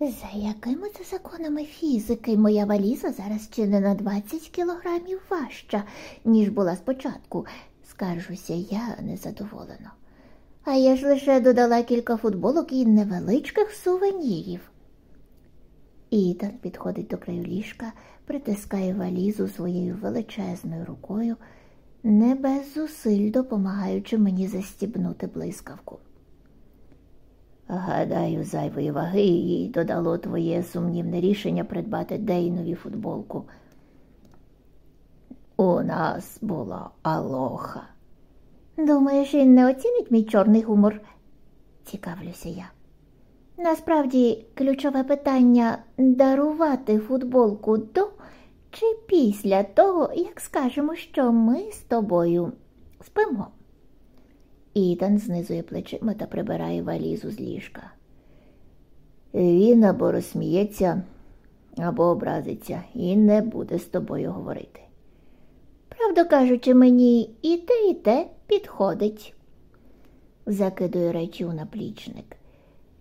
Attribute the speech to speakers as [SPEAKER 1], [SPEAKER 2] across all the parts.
[SPEAKER 1] За якими це законами фізики моя валіза зараз чи не на 20 кілограмів важча, ніж була спочатку, скаржуся я незадоволено. А я ж лише додала кілька футболок і невеличких сувенірів. Ітан підходить до краю ліжка, притискає валізу своєю величезною рукою, не без зусиль допомагаючи мені застібнути блискавку. Гадаю, зайвої ваги їй додало твоє сумнівне рішення придбати Дейнові футболку. У нас була алоха. Думаєш, він не оцінить мій чорний гумор? цікавлюся я. Насправді, ключове питання дарувати футболку до чи після того, як скажемо, що ми з тобою спимо. Ітан знизує плечима та прибирає валізу з ліжка. Він або розсміється, або образиться і не буде з тобою говорити. Правду кажучи, мені і те, і те підходить, закидує речі у наплічник.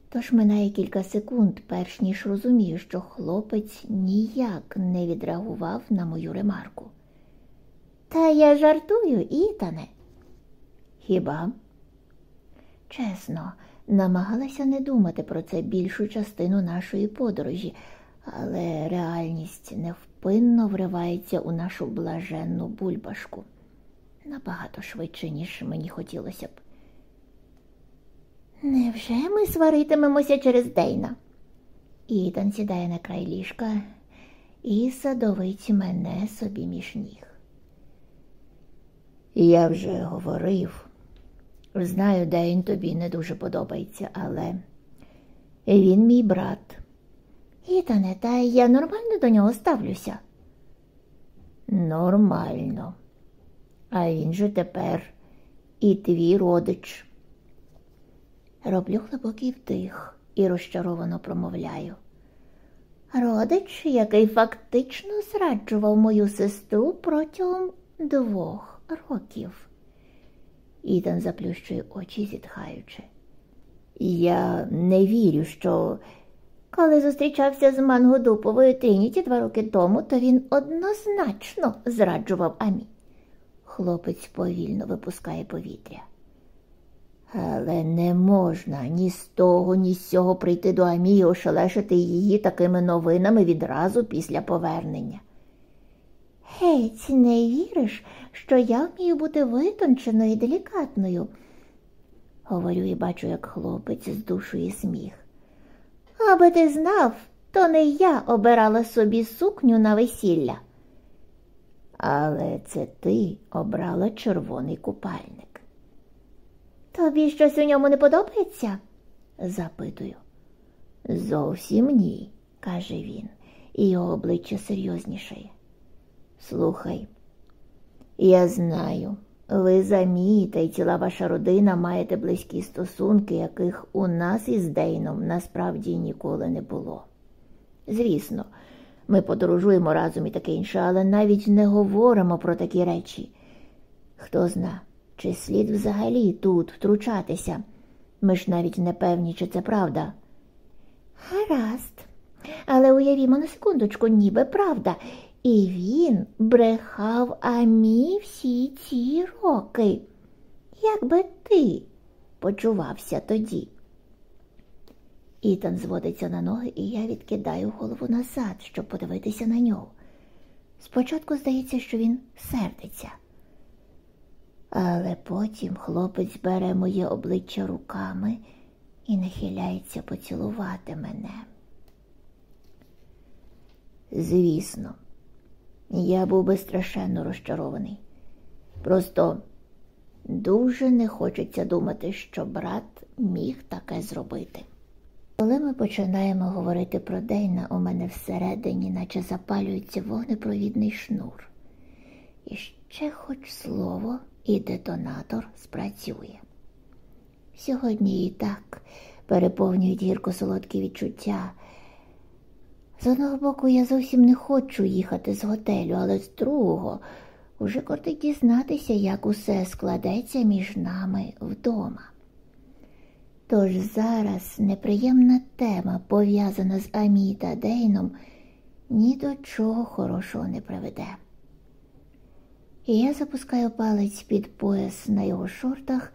[SPEAKER 1] Тож минає кілька секунд, перш ніж розумію, що хлопець ніяк не відреагував на мою ремарку. Та я жартую, Ітане. Хіба? Чесно, намагалася не думати про це більшу частину нашої подорожі, але реальність невпинно вривається у нашу блаженну бульбашку набагато швидше, ніж мені хотілося б. Невже ми сваритимемося через Дейна? Ітан сідає на край ліжка і садовить мене собі між ніг. Я вже говорив, знаю, Дейн тобі не дуже подобається, але він мій брат. Ітане, та я нормально до нього ставлюся. Нормально. А він же тепер і твій родич. Роблю глибокий вдих і розчаровано промовляю. Родич, який фактично зраджував мою сестру протягом двох років. Ітан заплющує очі, зітхаючи. Я не вірю, що коли зустрічався з Мангодуповою Трініті два роки тому, то він однозначно зраджував Амі. Хлопець повільно випускає повітря. Але не можна ні з того, ні з цього прийти до Амі і ошелешити її такими новинами відразу після повернення. Геть, не віриш, що я вмію бути витонченою і делікатною, говорю і бачу, як хлопець здушує сміх. Аби ти знав, то не я обирала собі сукню на весілля. Але це ти обрала червоний купальник. Тобі щось у ньому не подобається? запитую. Зовсім ні, каже він, і його обличчя серйознішає. Слухай, я знаю, ви замієте і ціла ваша родина маєте близькі стосунки, яких у нас із Дейном насправді ніколи не було. Звісно, ми подорожуємо разом і таке інше, але навіть не говоримо про такі речі. Хто зна, чи слід взагалі тут втручатися? Ми ж навіть не певні, чи це правда. Гаразд, але уявімо на секундочку, ніби правда. І він брехав Амі всі ці роки. Як би ти почувався тоді? Ітан зводиться на ноги, і я відкидаю голову назад, щоб подивитися на нього. Спочатку здається, що він сердиться. Але потім хлопець бере моє обличчя руками і нахиляється поцілувати мене. Звісно, я був би страшенно розчарований. Просто дуже не хочеться думати, що брат міг таке зробити. Коли ми починаємо говорити про Дейна, у мене всередині, наче запалюється вогнепровідний шнур. І ще хоч слово і детонатор спрацює. Сьогодні і так переповнюють гірко солодкі відчуття. З одного боку, я зовсім не хочу їхати з готелю, але з другого уже кортить дізнатися, як усе складеться між нами вдома. Тож зараз неприємна тема, пов'язана з Амі та Дейном, ні до чого хорошого не приведе. І я запускаю палець під пояс на його шортах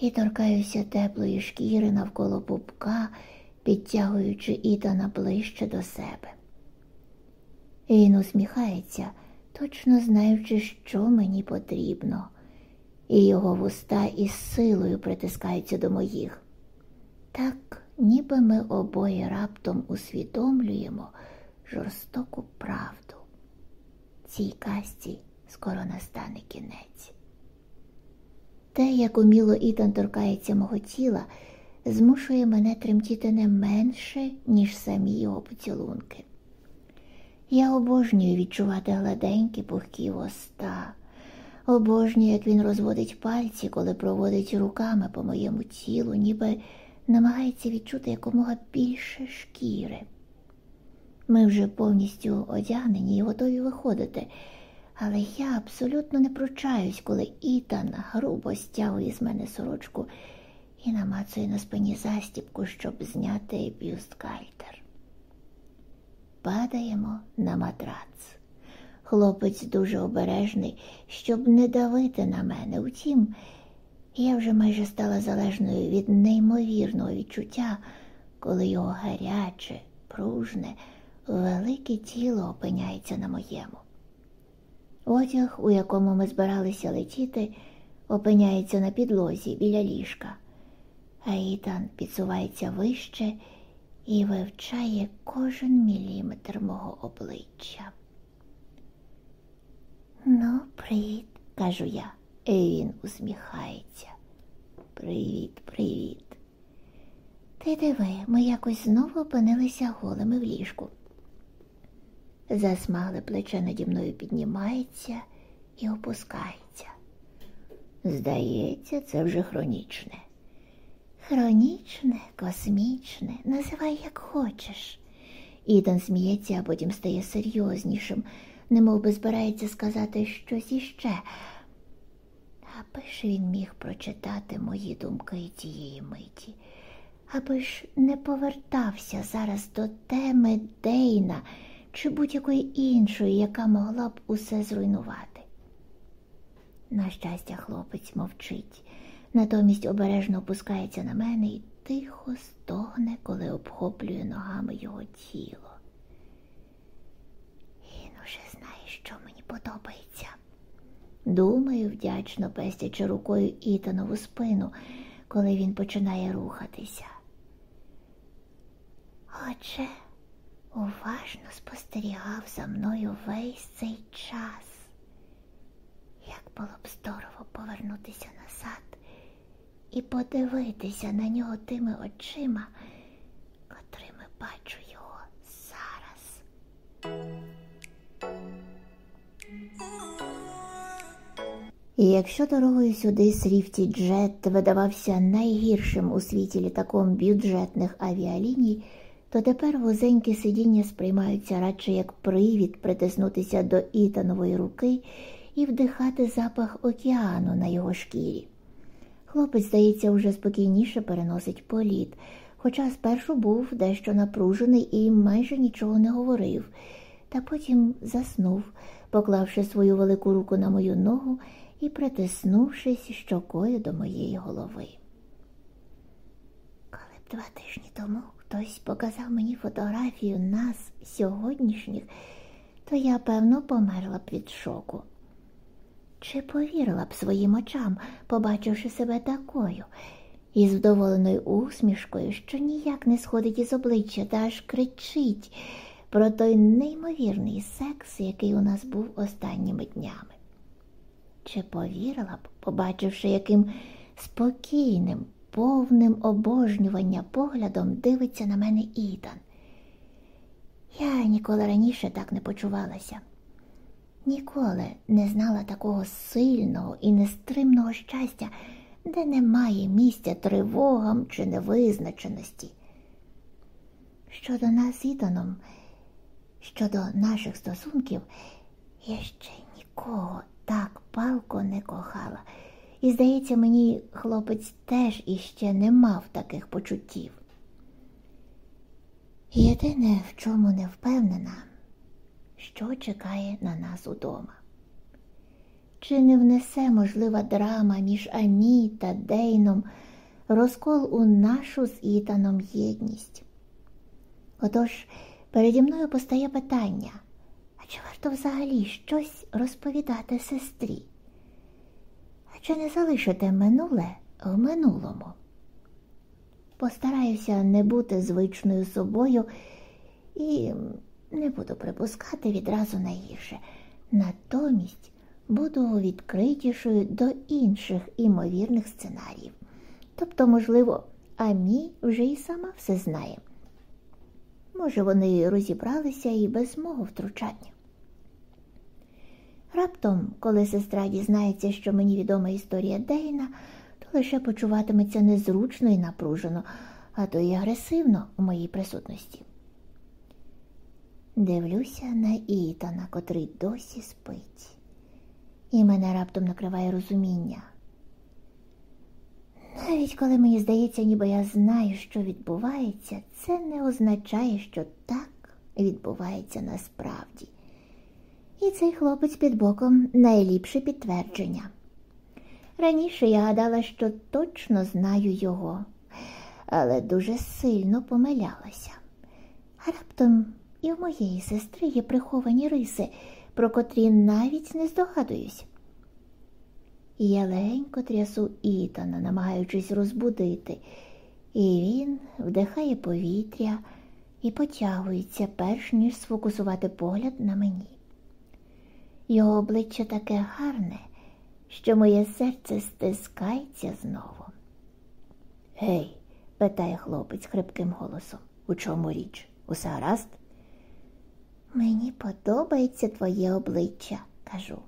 [SPEAKER 1] і торкаюся теплої шкіри навколо пупка, підтягуючи Ітана ближче до себе. Він усміхається, точно знаючи, що мені потрібно, і його вуста із силою притискаються до моїх. Так, ніби ми обоє раптом усвідомлюємо жорстоку правду. Цій касті скоро настане кінець. Те, як уміло Ітан торкається мого тіла, змушує мене тремтіти не менше, ніж самі його поцілунки. Я обожнюю відчувати гладенькі пухкі воста, обожнюю, як він розводить пальці, коли проводить руками по моєму тілу, ніби намагається відчути якомога більше шкіри. Ми вже повністю одягнені і готові виходити, але я абсолютно не пручаюсь, коли Ітан грубо стягує з мене сорочку і намацує на спині застіпку, щоб зняти бюсткальтер. Падаємо на матрац. Хлопець дуже обережний, щоб не давити на мене. Втім, я вже майже стала залежною від неймовірного відчуття, коли його гаряче, пружне, велике тіло опиняється на моєму. Одяг, у якому ми збиралися летіти, опиняється на підлозі біля ліжка, а підсувається вище і вивчає кожен міліметр мого обличчя. Ну, привіт, кажу я, і він усміхається. Привіт, привіт. Ти диви, ми якось знову опинилися голими в ліжку. Засмагле плече наді мною піднімається і опускається. Здається, це вже хронічне. Хронічне, космічне, називай як хочеш. Ітан сміється, а потім стає серйознішим, немов би збирається сказати щось іще. Аби ж він міг прочитати мої думки тієї миті, аби ж не повертався зараз до теми Дейна чи будь-якої іншої, яка могла б усе зруйнувати. На щастя, хлопець мовчить, натомість обережно опускається на мене і тихо стогне, коли обхоплює ногами його тіло. Він уже знає, що мені подобається. Думаю, вдячно пестячи рукою Ітанову спину, коли він починає рухатися. Отже, уважно спостерігав за мною весь цей час. Як було б здорово повернутися назад і подивитися на нього тими очима, котрими бачу його зараз. І якщо дорогою сюди Сріфті Джет видавався найгіршим у світі літаком бюджетних авіаліній, то тепер вузенькі сидіння сприймаються радше як привід притиснутися до ітанової руки і вдихати запах океану на його шкірі. Хлопець, здається, уже спокійніше переносить політ, хоча спершу був дещо напружений і майже нічого не говорив, та потім заснув, поклавши свою велику руку на мою ногу і притиснувшись щокою до моєї голови. Коли б два тижні тому хтось показав мені фотографію нас сьогоднішніх, то я, певно, померла б від шоку. Чи повірила б своїм очам, побачивши себе такою, із вдоволеною усмішкою, що ніяк не сходить із обличчя та аж кричить про той неймовірний секс, який у нас був останніми днями? Чи повірила б, побачивши, яким спокійним, повним обожнювання поглядом дивиться на мене Ітан? Я ніколи раніше так не почувалася. Ніколи не знала такого сильного і нестримного щастя, де немає місця тривогам чи невизначеності. Щодо нас з Ітаном, щодо наших стосунків, я ще нікого так палко не кохала І, здається, мені хлопець теж іще не мав таких почуттів. Єдине, в чому не впевнена, що чекає на нас удома. Чи не внесе можлива драма між Амі та Дейном розкол у нашу з Ітаном єдність? Отож, переді мною постає питання, а чи варто взагалі щось розповідати сестрі? А чи не залишити минуле в минулому? Постараюся не бути звичною собою і не буду припускати відразу найгірше. Натомість буду відкритішою до інших імовірних сценаріїв. Тобто, можливо, Амі вже і сама все знає. Може, вони розібралися і без мого втручання. Раптом, коли сестра дізнається, що мені відома історія Дейна, то лише почуватиметься незручно і напружено, а то й агресивно у моїй присутності. Дивлюся на Ітана, котрий досі спить, і мене раптом накриває розуміння. Навіть коли мені здається, ніби я знаю, що відбувається, це не означає, що так відбувається насправді. І цей хлопець під боком найліпше підтвердження. Раніше я гадала, що точно знаю його, але дуже сильно помилялася. А раптом і в моєї сестри є приховані риси, про котрі навіть не здогадуюсь. Я легенько трясу Ітана, намагаючись розбудити, і він вдихає повітря і потягується, перш ніж сфокусувати погляд на мені. Його обличчя таке гарне, що моє серце стискається знову. Гей, питає хлопець хрипким голосом. У чому річ? Усе гаразд? Мені подобається твоє обличчя, кажу.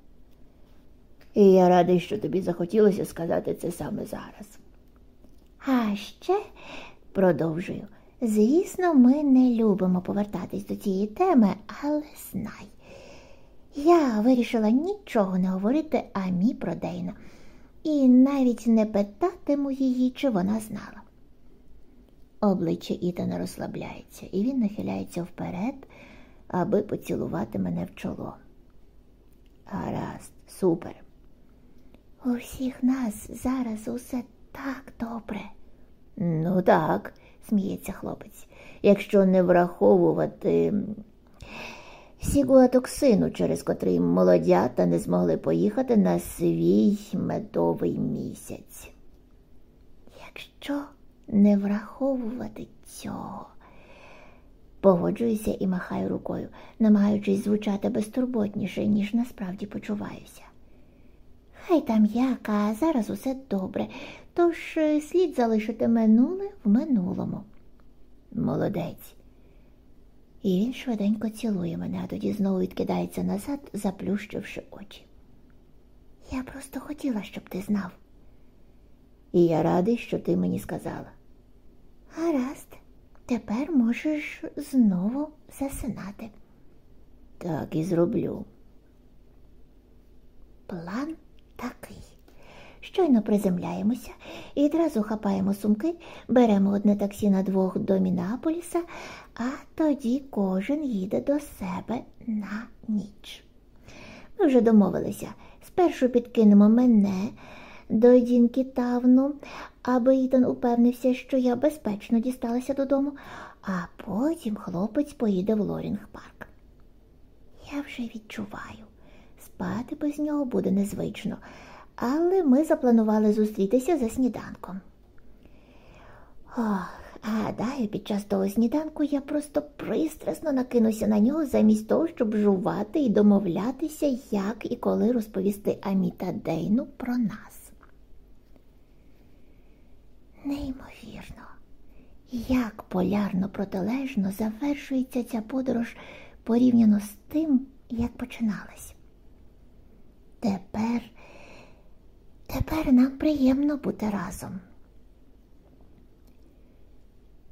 [SPEAKER 1] І я радий, що тобі захотілося сказати це саме зараз. А ще, продовжую, звісно, ми не любимо повертатись до цієї теми, але знай. Я вирішила нічого не говорити Амі про Дейна і навіть не питатиму її, чи вона знала. Обличчя Ітана розслабляється, і він нахиляється вперед, аби поцілувати мене в чоло. Гаразд, супер. У всіх нас зараз усе так добре. Ну так, сміється хлопець, якщо не враховувати сігуатоксину, через котрий молодята не змогли поїхати на свій медовий місяць. Якщо не враховувати цього, погоджуюся і махаю рукою, намагаючись звучати безтурботніше, ніж насправді почуваюся. Хай там як, а зараз усе добре, тож е, слід залишити минуле в минулому. Молодець. І він швиденько цілує мене, а тоді знову відкидається назад, заплющивши очі. Я просто хотіла, щоб ти знав. І я радий, що ти мені сказала. Гаразд, тепер можеш знову засинати. Так і зроблю. План такий. Щойно приземляємося і одразу хапаємо сумки, беремо одне таксі на двох до Мінаполіса, а тоді кожен їде до себе на ніч. Ми вже домовилися. Спершу підкинемо мене до Дінки Тавну, аби Ітан упевнився, що я безпечно дісталася додому, а потім хлопець поїде в Лорінг парк. Я вже відчуваю, спати без нього буде незвично, але ми запланували зустрітися за сніданком. Ох, гадаю, під час того сніданку я просто пристрасно накинуся на нього замість того, щоб жувати і домовлятися, як і коли розповісти Аміта Дейну про нас. Неймовірно, як полярно протилежно завершується ця подорож порівняно з тим, як починалась. Тепер, тепер нам приємно бути разом.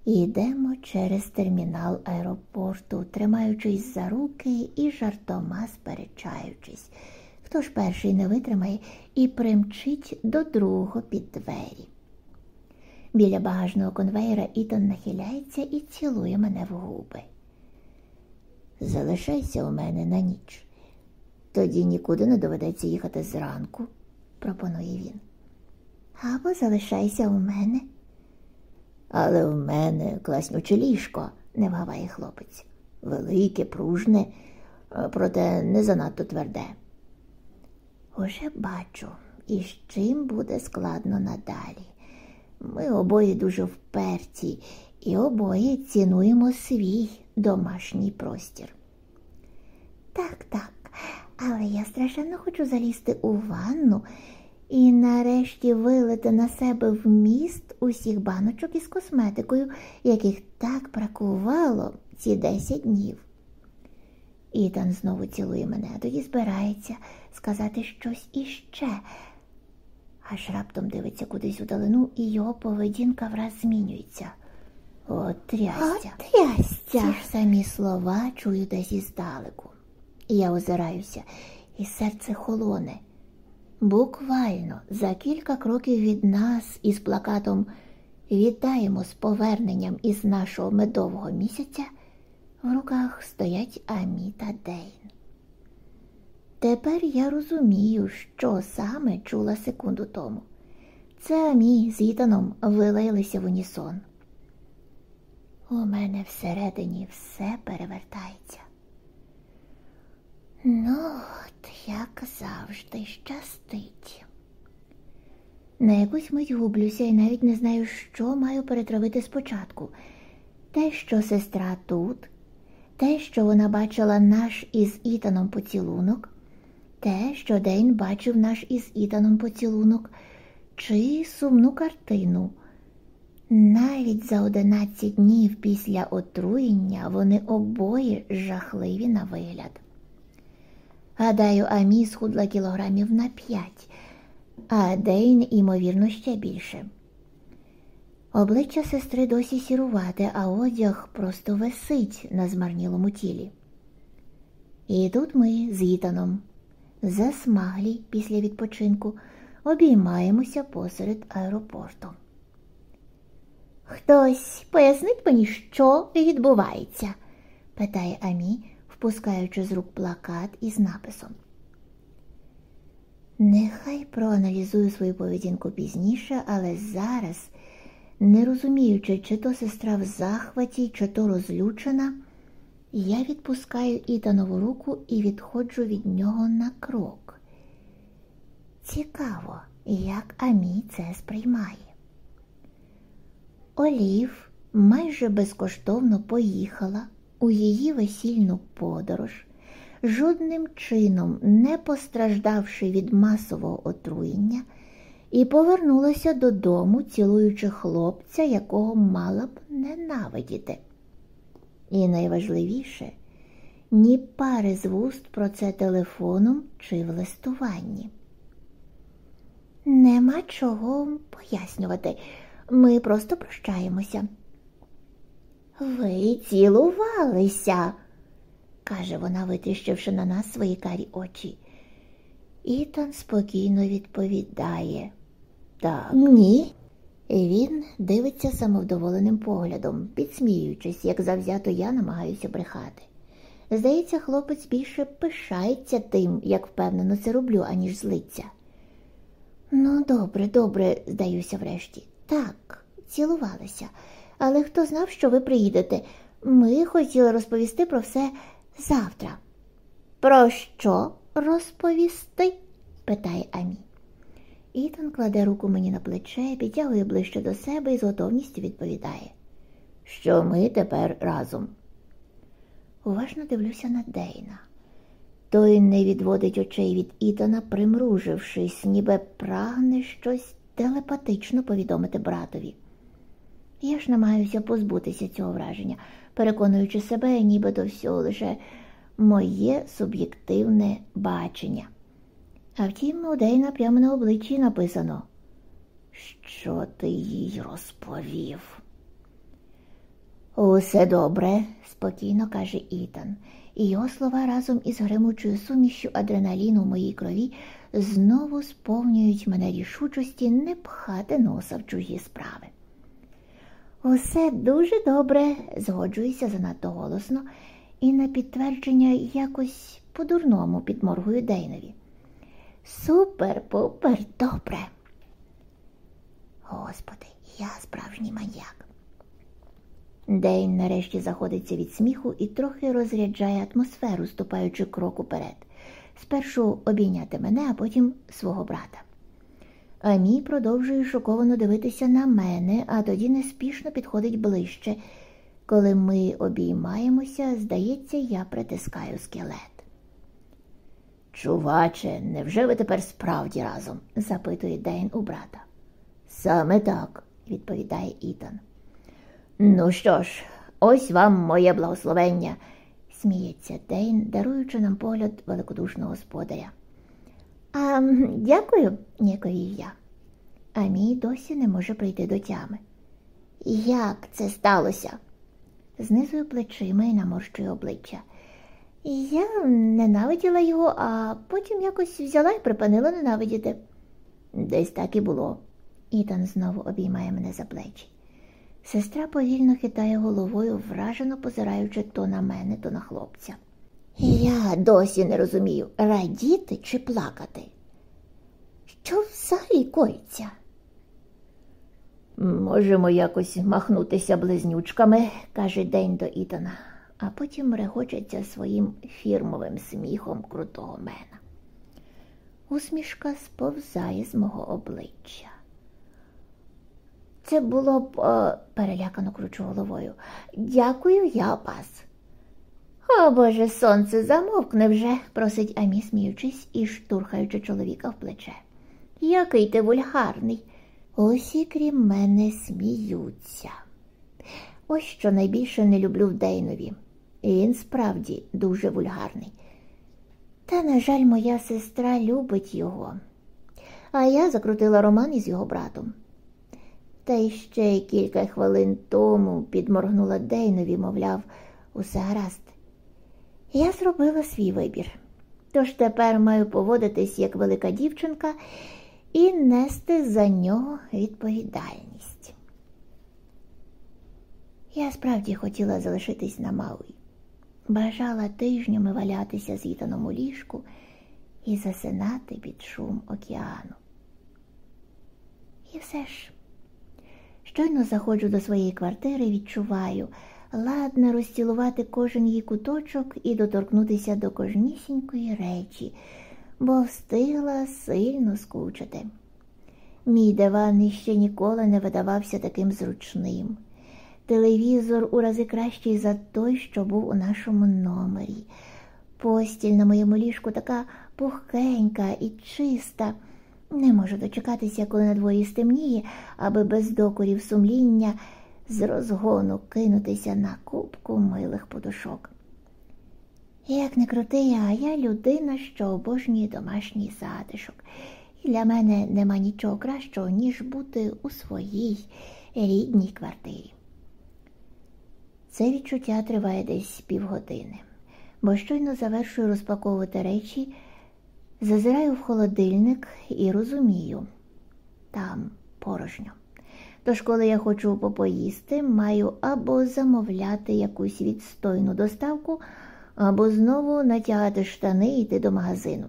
[SPEAKER 1] Йдемо через термінал аеропорту, тримаючись за руки і жартома сперечаючись, хто ж перший не витримає і примчить до другого під двері. Біля багажного конвейера Ітан нахиляється і цілує мене в губи. Залишайся у мене на ніч. Тоді нікуди не доведеться їхати зранку, пропонує він. Або залишайся у мене. Але в мене класнюче ліжко, не вгаває хлопець. Велике, пружне, проте не занадто тверде. Уже бачу, і з чим буде складно надалі. Ми обоє дуже вперті і обоє цінуємо свій домашній простір. Так, так, але я страшенно хочу залізти у ванну і нарешті вилити на себе вміст усіх баночок із косметикою, яких так бракувало ці десять днів. Ітан знову цілує мене, тоді збирається сказати щось іще, аж раптом дивиться кудись у далину, і його поведінка враз змінюється. От трястя.
[SPEAKER 2] От трястя.
[SPEAKER 1] Ці ж самі слова чую десь іздалеку. І Я озираюся, і серце холоне. Буквально за кілька кроків від нас із плакатом Вітаємо з поверненням із нашого медового місяця. В руках стоять Амі та Дейн. Тепер я розумію, що саме чула секунду тому. Це Амі з Ітаном вилаялися в унісон. У мене всередині все перевертається. Ну, от, як завжди, щастить. На якусь мить гублюся і навіть не знаю, що маю перетравити спочатку. Те, що сестра тут, те, що вона бачила наш із Ітаном поцілунок, те, що Дейн бачив наш із Ітаном поцілунок, чи сумну картину. Навіть за одинадцять днів після отруєння вони обоє жахливі на вигляд. Гадаю, Амі схудла кілограмів на п'ять, а Дейн, ймовірно, ще більше. Обличчя сестри досі сірувате, а одяг просто висить на змарнілому тілі. І тут ми з Ітаном, засмаглі після відпочинку, обіймаємося посеред аеропорту. Хтось пояснить мені, що відбувається? питає Амі, впускаючи з рук плакат із написом. Нехай проаналізую свою поведінку пізніше, але зараз, не розуміючи, чи то сестра в захваті, чи то розлючена, я відпускаю Ітанову руку і відходжу від нього на крок. Цікаво, як Амі це сприймає. Олів майже безкоштовно поїхала у її весільну подорож, жодним чином не постраждавши від масового отруєння, і повернулася додому, цілуючи хлопця, якого мала б ненавидіти. І найважливіше ні пари з вуст про це телефоном чи в листуванні. Нема чого пояснювати. Ми просто прощаємося. Ви цілувалися, каже вона, витріщивши на нас свої карі очі. Ітан спокійно відповідає. Так, ні. І Він дивиться самовдоволеним поглядом, підсміюючись, як завзято я намагаюся брехати. Здається, хлопець більше пишається тим, як впевнено це роблю, аніж злиться. Ну, добре, добре, здаюся врешті. Так, цілувалися. Але хто знав, що ви приїдете? Ми хотіли розповісти про все завтра. Про що розповісти? питає Амі. Ітан кладе руку мені на плече, підтягує ближче до себе і з готовністю відповідає, що ми тепер разом. Уважно дивлюся на Дейна. Той не відводить очей від Ітана, примружившись, ніби прагне щось телепатично повідомити братові. Я ж намагаюся позбутися цього враження, переконуючи себе, ніби до всього лише моє суб'єктивне бачення. А втім, у Дейна прямо на обличчі написано, що ти їй розповів. Усе добре, спокійно каже Ітан, і його слова разом із гримучою сумішю адреналіну в моїй крові знову сповнюють мене рішучості не пхати носа в чужі справи. Усе дуже добре, згоджуюся занадто голосно, і на підтвердження якось по-дурному підморгую Дейнові. Супер-пупер добре. Господи, я справжній маньяк. Дейн нарешті заходиться від сміху і трохи розряджає атмосферу, ступаючи крок уперед. Спершу обійняти мене, а потім свого брата. А мій продовжує шоковано дивитися на мене, а тоді неспішно підходить ближче. Коли ми обіймаємося, здається, я притискаю скелет. Чуваче, невже ви тепер справді разом? запитує Дейн у брата. Саме так, відповідає Ітан. Ну що ж, ось вам моє благословення, сміється Дейн, даруючи нам погляд великодушного господаря. А дякую, ніяковію я. А мій досі не може прийти до тями. Як це сталося? Знизую плечима і наморщую обличчя. Я ненавиділа його, а потім якось взяла і припинила ненавидіти. Десь так і було. Ітан знову обіймає мене за плечі. Сестра повільно хитає головою, вражено позираючи то на мене, то на хлопця. Я досі не розумію, радіти чи плакати. Що взагалі коїться? Можемо якось махнутися близнючками, каже День до Ітана, а потім регочеться своїм фірмовим сміхом крутого мена. Усмішка сповзає з мого обличчя. Це було б о, перелякано кручу головою. Дякую, я пас. О Боже, сонце замовкне вже, просить Амі, сміючись і штурхаючи чоловіка в плече. Який ти вульгарний. Усі, крім мене, сміються. Ось що найбільше не люблю в Дейнові. Він справді дуже вульгарний. Та, на жаль, моя сестра любить його, а я закрутила роман із його братом. Та й ще кілька хвилин тому підморгнула Дейнові, мовляв, усе гаразд. Я зробила свій вибір, тож тепер маю поводитись як велика дівчинка і нести за нього відповідальність. Я справді хотіла залишитись на Мауї, бажала тижнями валятися з Ітаном у ліжку і засинати під шум океану. І все ж. Щойно заходжу до своєї квартири, відчуваю, ладна розцілувати кожен її куточок і доторкнутися до кожнісінької речі, бо встигла сильно скучити. Мій диван ще ніколи не видавався таким зручним. Телевізор у рази кращий за той, що був у нашому номері. Постіль на моєму ліжку така пухкенька і чиста. Не можу дочекатися, коли на дворі стемніє, аби без докорів сумління з розгону кинутися на кубку милих подушок. Як не крути, а я людина, що обожнює домашній затишок, і для мене нема нічого кращого, ніж бути у своїй рідній квартирі. Це відчуття триває десь півгодини, бо щойно завершую розпаковувати речі. Зазираю в холодильник і розумію там порожньо. Тож, коли я хочу попоїсти, маю або замовляти якусь відстойну доставку, або знову натягати штани і йти до магазину.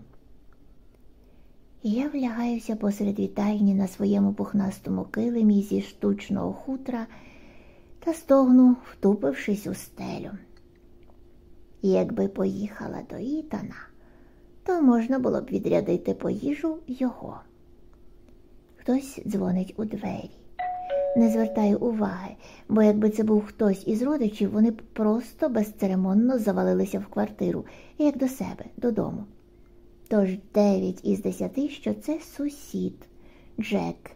[SPEAKER 1] Я влягаюся посеред вітальні на своєму пухнастому килимі зі штучного хутра та стогну, втупившись у стелю. Якби поїхала до Ітана то можна було б відрядити по їжу його. Хтось дзвонить у двері. Не звертаю уваги, бо якби це був хтось із родичів, вони б просто безцеремонно завалилися в квартиру, як до себе, додому. Тож дев'ять із десяти, що це сусід Джек,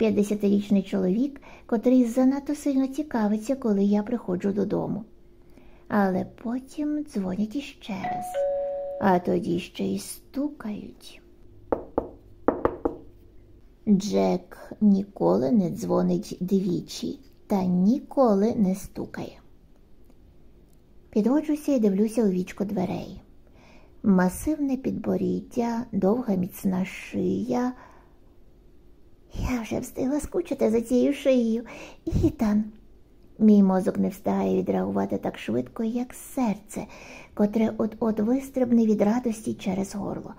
[SPEAKER 1] 50-річний чоловік, котрий занадто сильно цікавиться, коли я приходжу додому. Але потім дзвонять іще раз а тоді ще й стукають. Джек ніколи не дзвонить двічі та ніколи не стукає. Підводжуся і дивлюся у вічко дверей. Масивне підборіддя, довга міцна шия. Я вже встигла скучити за цією шиєю. Ітан. Мій мозок не встигає відреагувати так швидко, як серце, котре от-от вистрибне від радості через горло.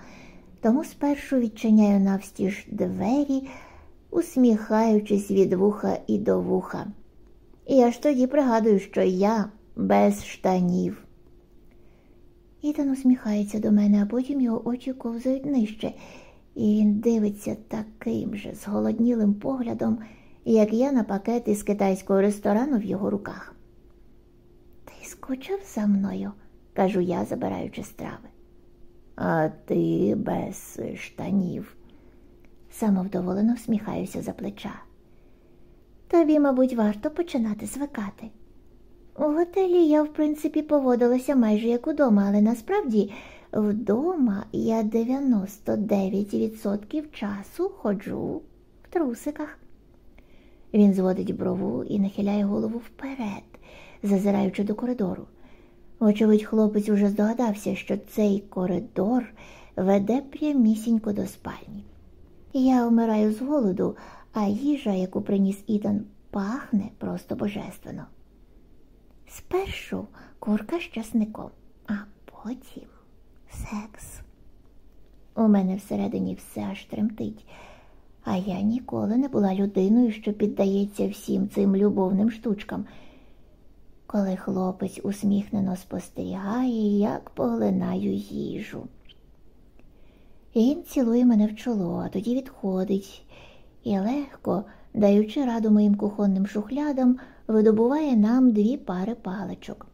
[SPEAKER 1] Тому спершу відчиняю навстіж двері, усміхаючись від вуха і до вуха. І аж тоді пригадую, що я без штанів. Ітан усміхається до мене, а потім його очі ковзають нижче, і він дивиться таким же зголоднілим поглядом, як я на пакет із китайського ресторану в його руках. Ти скучив за мною, кажу я, забираючи страви. А ти без штанів. Самовдоволено всміхаюся за плеча. Тобі, мабуть, варто починати звикати. У готелі я, в принципі, поводилася майже як удома, але насправді вдома я 99% часу ходжу в трусиках. Він зводить брову і нахиляє голову вперед, зазираючи до коридору. Вочевидь, хлопець уже здогадався, що цей коридор веде прямісінько до спальні. Я вмираю з голоду, а їжа, яку приніс Ітан, пахне просто божественно. Спершу курка з часником, а потім секс. У мене всередині все аж тремтить, а я ніколи не була людиною, що піддається всім цим любовним штучкам. Коли хлопець усміхнено спостерігає, як поглинаю їжу. Він цілує мене в чоло, а тоді відходить і легко, даючи раду моїм кухонним шухлядам, видобуває нам дві пари паличок.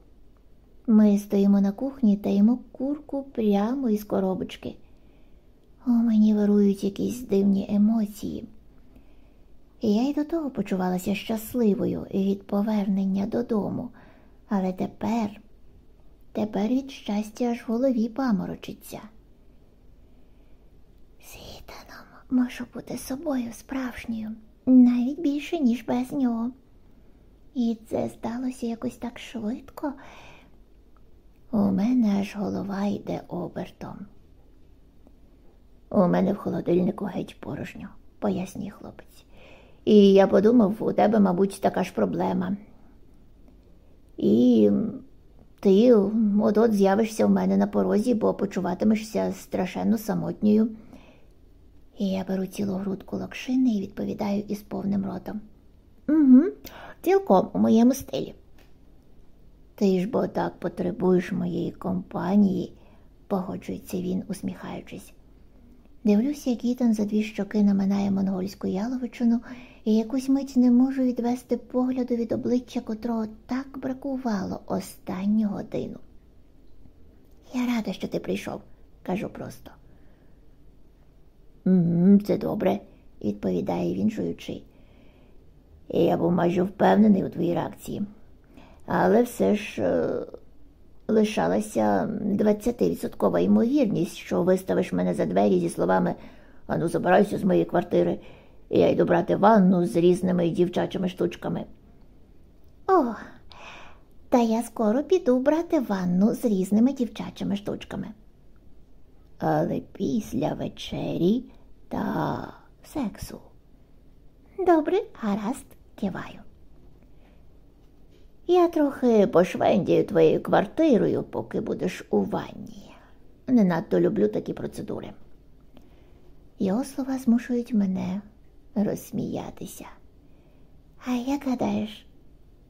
[SPEAKER 1] Ми стоїмо на кухні та їмо курку прямо із коробочки. У мені вирують якісь дивні емоції. Я й до того почувалася щасливою від повернення додому, але тепер, тепер від щастя аж в голові паморочиться. Світаном можу бути собою справжньою, навіть більше, ніж без нього. І це сталося якось так швидко. У мене аж голова йде обертом. У мене в холодильнику геть порожньо, пояснює хлопець. І я подумав, у тебе, мабуть, така ж проблема. І ти от от з'явишся в мене на порозі, бо почуватимешся страшенно самотньою. І я беру цілу грудку локшини і відповідаю із повним ротом. Угу, цілком у моєму стилі. Ти ж бо так потребуєш моєї компанії, погоджується він, усміхаючись. Дивлюся, як Ітан за дві щоки наминає монгольську яловичину і якусь мить не можу відвести погляду від обличчя, котрого так бракувало останню годину. Я рада, що ти прийшов, кажу просто. «Угу, Це добре, відповідає він жуючи. Я був майже впевнений у твоїй реакції, але все ж е, лишалася 20% ймовірність, що виставиш мене за двері зі словами Ану, забирайся з моєї квартири, і я йду брати ванну з різними дівчачими штучками. О, та я скоро піду брати ванну з різними дівчачими штучками. Але після вечері та сексу. Добре, гаразд, киваю. Я трохи пошвендію твоєю квартирою, поки будеш у ванні. Не надто люблю такі процедури. Його слова змушують мене розсміятися. А як гадаєш,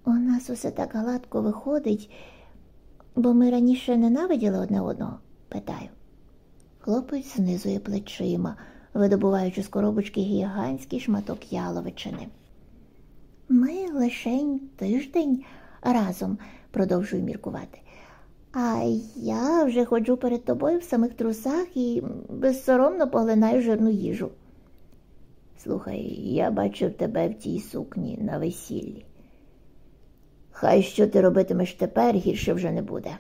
[SPEAKER 1] у нас усе так гладко виходить, бо ми раніше ненавиділи одне одного? питаю. Хлопець знизує плечима, видобуваючи з коробочки гігантський шматок яловичини. Ми лишень тиждень разом, продовжую міркувати. А я вже ходжу перед тобою в самих трусах і безсоромно поглинаю жирну їжу. Слухай, я бачив тебе в тій сукні на весіллі. Хай що ти робитимеш тепер, гірше вже не буде.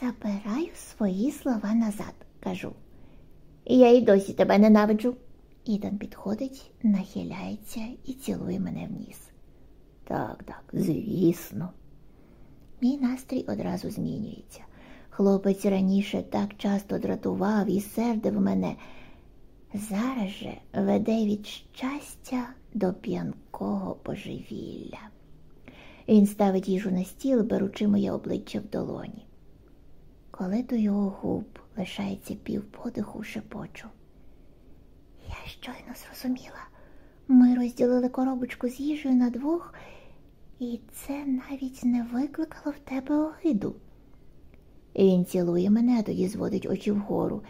[SPEAKER 1] Забираю свої слова назад, кажу. Я й досі тебе ненавиджу. Ідан підходить, нахиляється і цілує мене в ніс. Так, так, звісно. Мій настрій одразу змінюється. Хлопець раніше так часто дратував і сердив мене. Зараз же веде від щастя до п'янкого божевілля. Він ставить їжу на стіл, беручи моє обличчя в долоні. Коли до його губ лишається пів подиху, шепочу. Я щойно зрозуміла. Ми розділили коробочку з їжею на двох, і це навіть не викликало в тебе огиду. Він цілує мене, тоді зводить очі вгору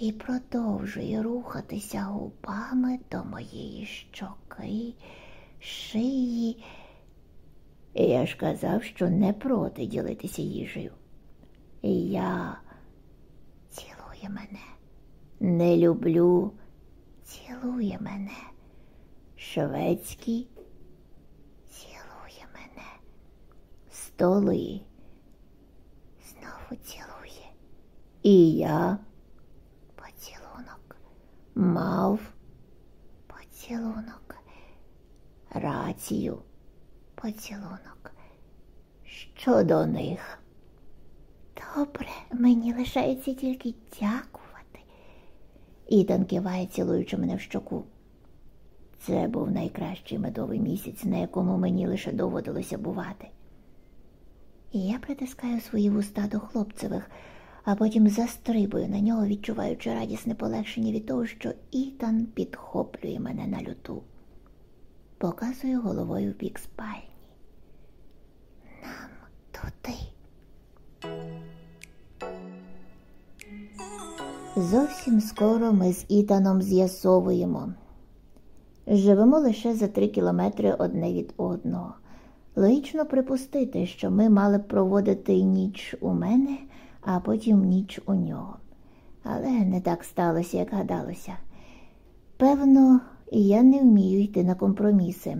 [SPEAKER 1] і продовжує рухатися губами до моєї щоки, шиї. Я ж казав, що не проти ділитися їжею. Я цілує мене, не люблю, цілує мене. Шведський цілує мене, столи знову цілує. І я поцілунок, мав поцілунок, рацію поцілунок. Щодо них. Добре, мені лишається тільки дякувати. Ідан киває, цілуючи мене в щоку. Це був найкращий медовий місяць, на якому мені лише доводилося бувати. І я притискаю свої вуста до хлопцевих, а потім застрибую на нього, відчуваючи радісне полегшення від того, що Ітан підхоплює мене на люту. Показую головою в бік спальні. Нам туди. Зовсім скоро ми з Ітаном з'ясовуємо. Живемо лише за три кілометри одне від одного. Логічно припустити, що ми мали б проводити ніч у мене, а потім ніч у нього. Але не так сталося, як гадалося. Певно, я не вмію йти на компроміси,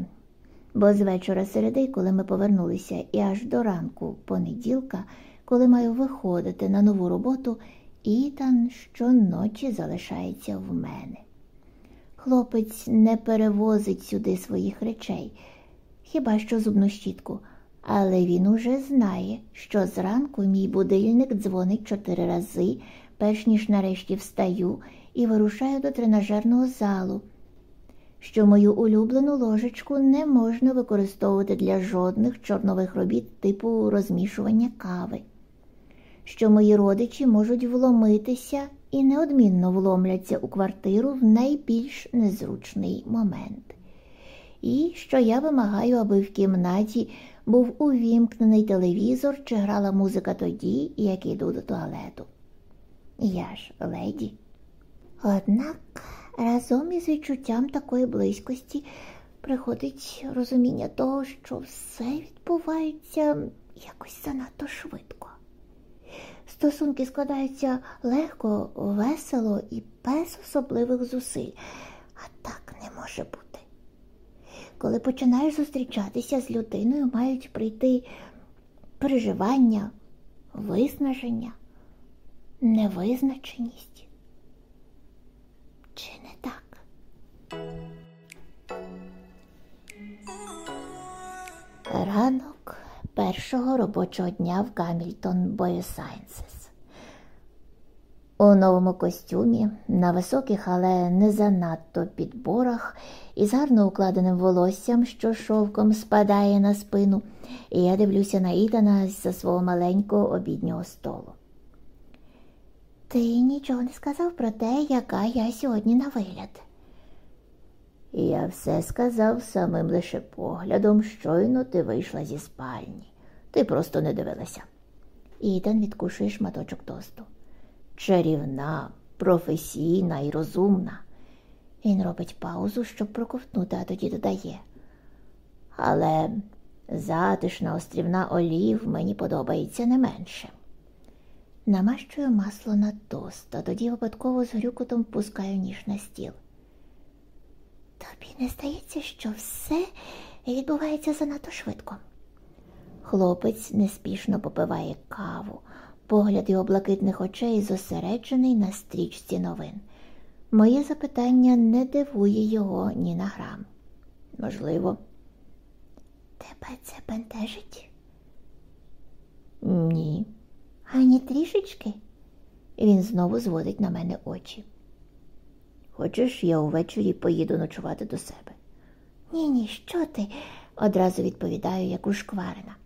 [SPEAKER 1] бо з вечора середи, коли ми повернулися, і аж до ранку понеділка, коли маю виходити на нову роботу, Ітан щоночі залишається в мене. Хлопець не перевозить сюди своїх речей, хіба що зубну щітку, але він уже знає, що зранку мій будильник дзвонить чотири рази, перш ніж нарешті встаю і вирушаю до тренажерного залу, що мою улюблену ложечку не можна використовувати для жодних чорнових робіт типу розмішування кави, що мої родичі можуть вломитися і неодмінно вломляться у квартиру в найбільш незручний момент. І що я вимагаю, аби в кімнаті був увімкнений телевізор чи грала музика тоді, як йду до туалету. Я ж леді. Однак разом із відчуттям такої близькості приходить розуміння того, що все відбувається якось занадто швидко. Стосунки складаються легко, весело і без особливих зусиль, а так не може бути. Коли починаєш зустрічатися з людиною, мають прийти переживання, виснаження, невизначеність. Чи не так? Ранок першого робочого дня в Гамільтон Biosciences. У новому костюмі, на високих, але не занадто підборах, із гарно укладеним волоссям, що шовком спадає на спину, і я дивлюся на Ідана з свого маленького обіднього столу. Ти нічого не сказав про те, яка я сьогодні на вигляд. Я все сказав самим лише поглядом, щойно ти вийшла зі спальні. Ти просто не дивилася. Ітан відкушує шматочок тосту. Чарівна, професійна і розумна. Він робить паузу, щоб проковтнути, а тоді додає. Але затишна острівна олів мені подобається не менше. Намащую масло на тост, а тоді випадково з грюкотом пускаю ніж на стіл. Тобі не здається, що все відбувається занадто швидко. Хлопець неспішно попиває каву, погляд його блакитних очей зосереджений на стрічці новин. Моє запитання не дивує його ні на грам. Можливо, тебе це бентежить? Ні. Ані трішечки? Він знову зводить на мене очі. Хочеш, я увечері поїду ночувати до себе? Ні, ні, що ти? одразу відповідаю, як ушкварена.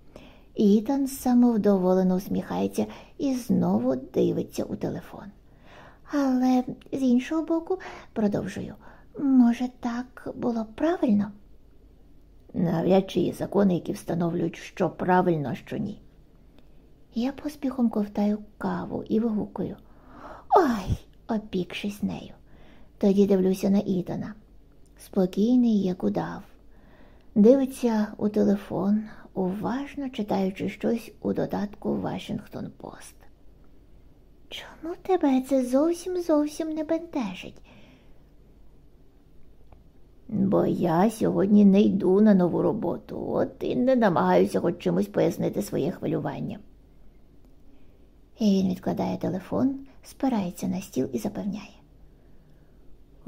[SPEAKER 1] Ітан самовдоволено усміхається і знову дивиться у телефон. Але з іншого боку, продовжую, може, так було правильно? Навряд чи є закони, які встановлюють, що правильно, а що ні. Я поспіхом ковтаю каву і вигукую. Ой, опікшись нею. Тоді дивлюся на Ітана. Спокійний, як удав. Дивиться у телефон, уважно читаючи щось у додатку Вашингтон Пост. Чому тебе це зовсім зовсім не бентежить? Бо я сьогодні не йду на нову роботу, от і не намагаюся хоч чимось пояснити своє хвилювання. І він відкладає телефон, спирається на стіл і запевняє.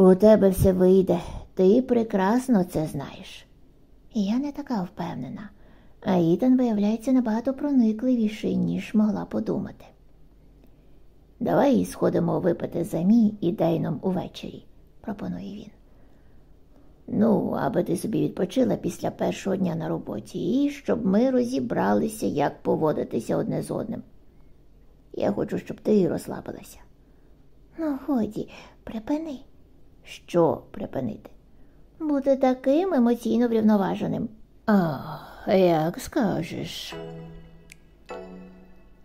[SPEAKER 1] У тебе все вийде, ти прекрасно це знаєш. Я не така впевнена, а Ітан виявляється набагато проникливіший, ніж могла подумати. Давай сходимо випити за мій і увечері, пропонує він. Ну, аби ти собі відпочила після першого дня на роботі, і щоб ми розібралися, як поводитися одне з одним. Я хочу, щоб ти розслабилася. Ну, годі, припини. Що припинити? Бути таким емоційно врівноваженим. А, як скажеш.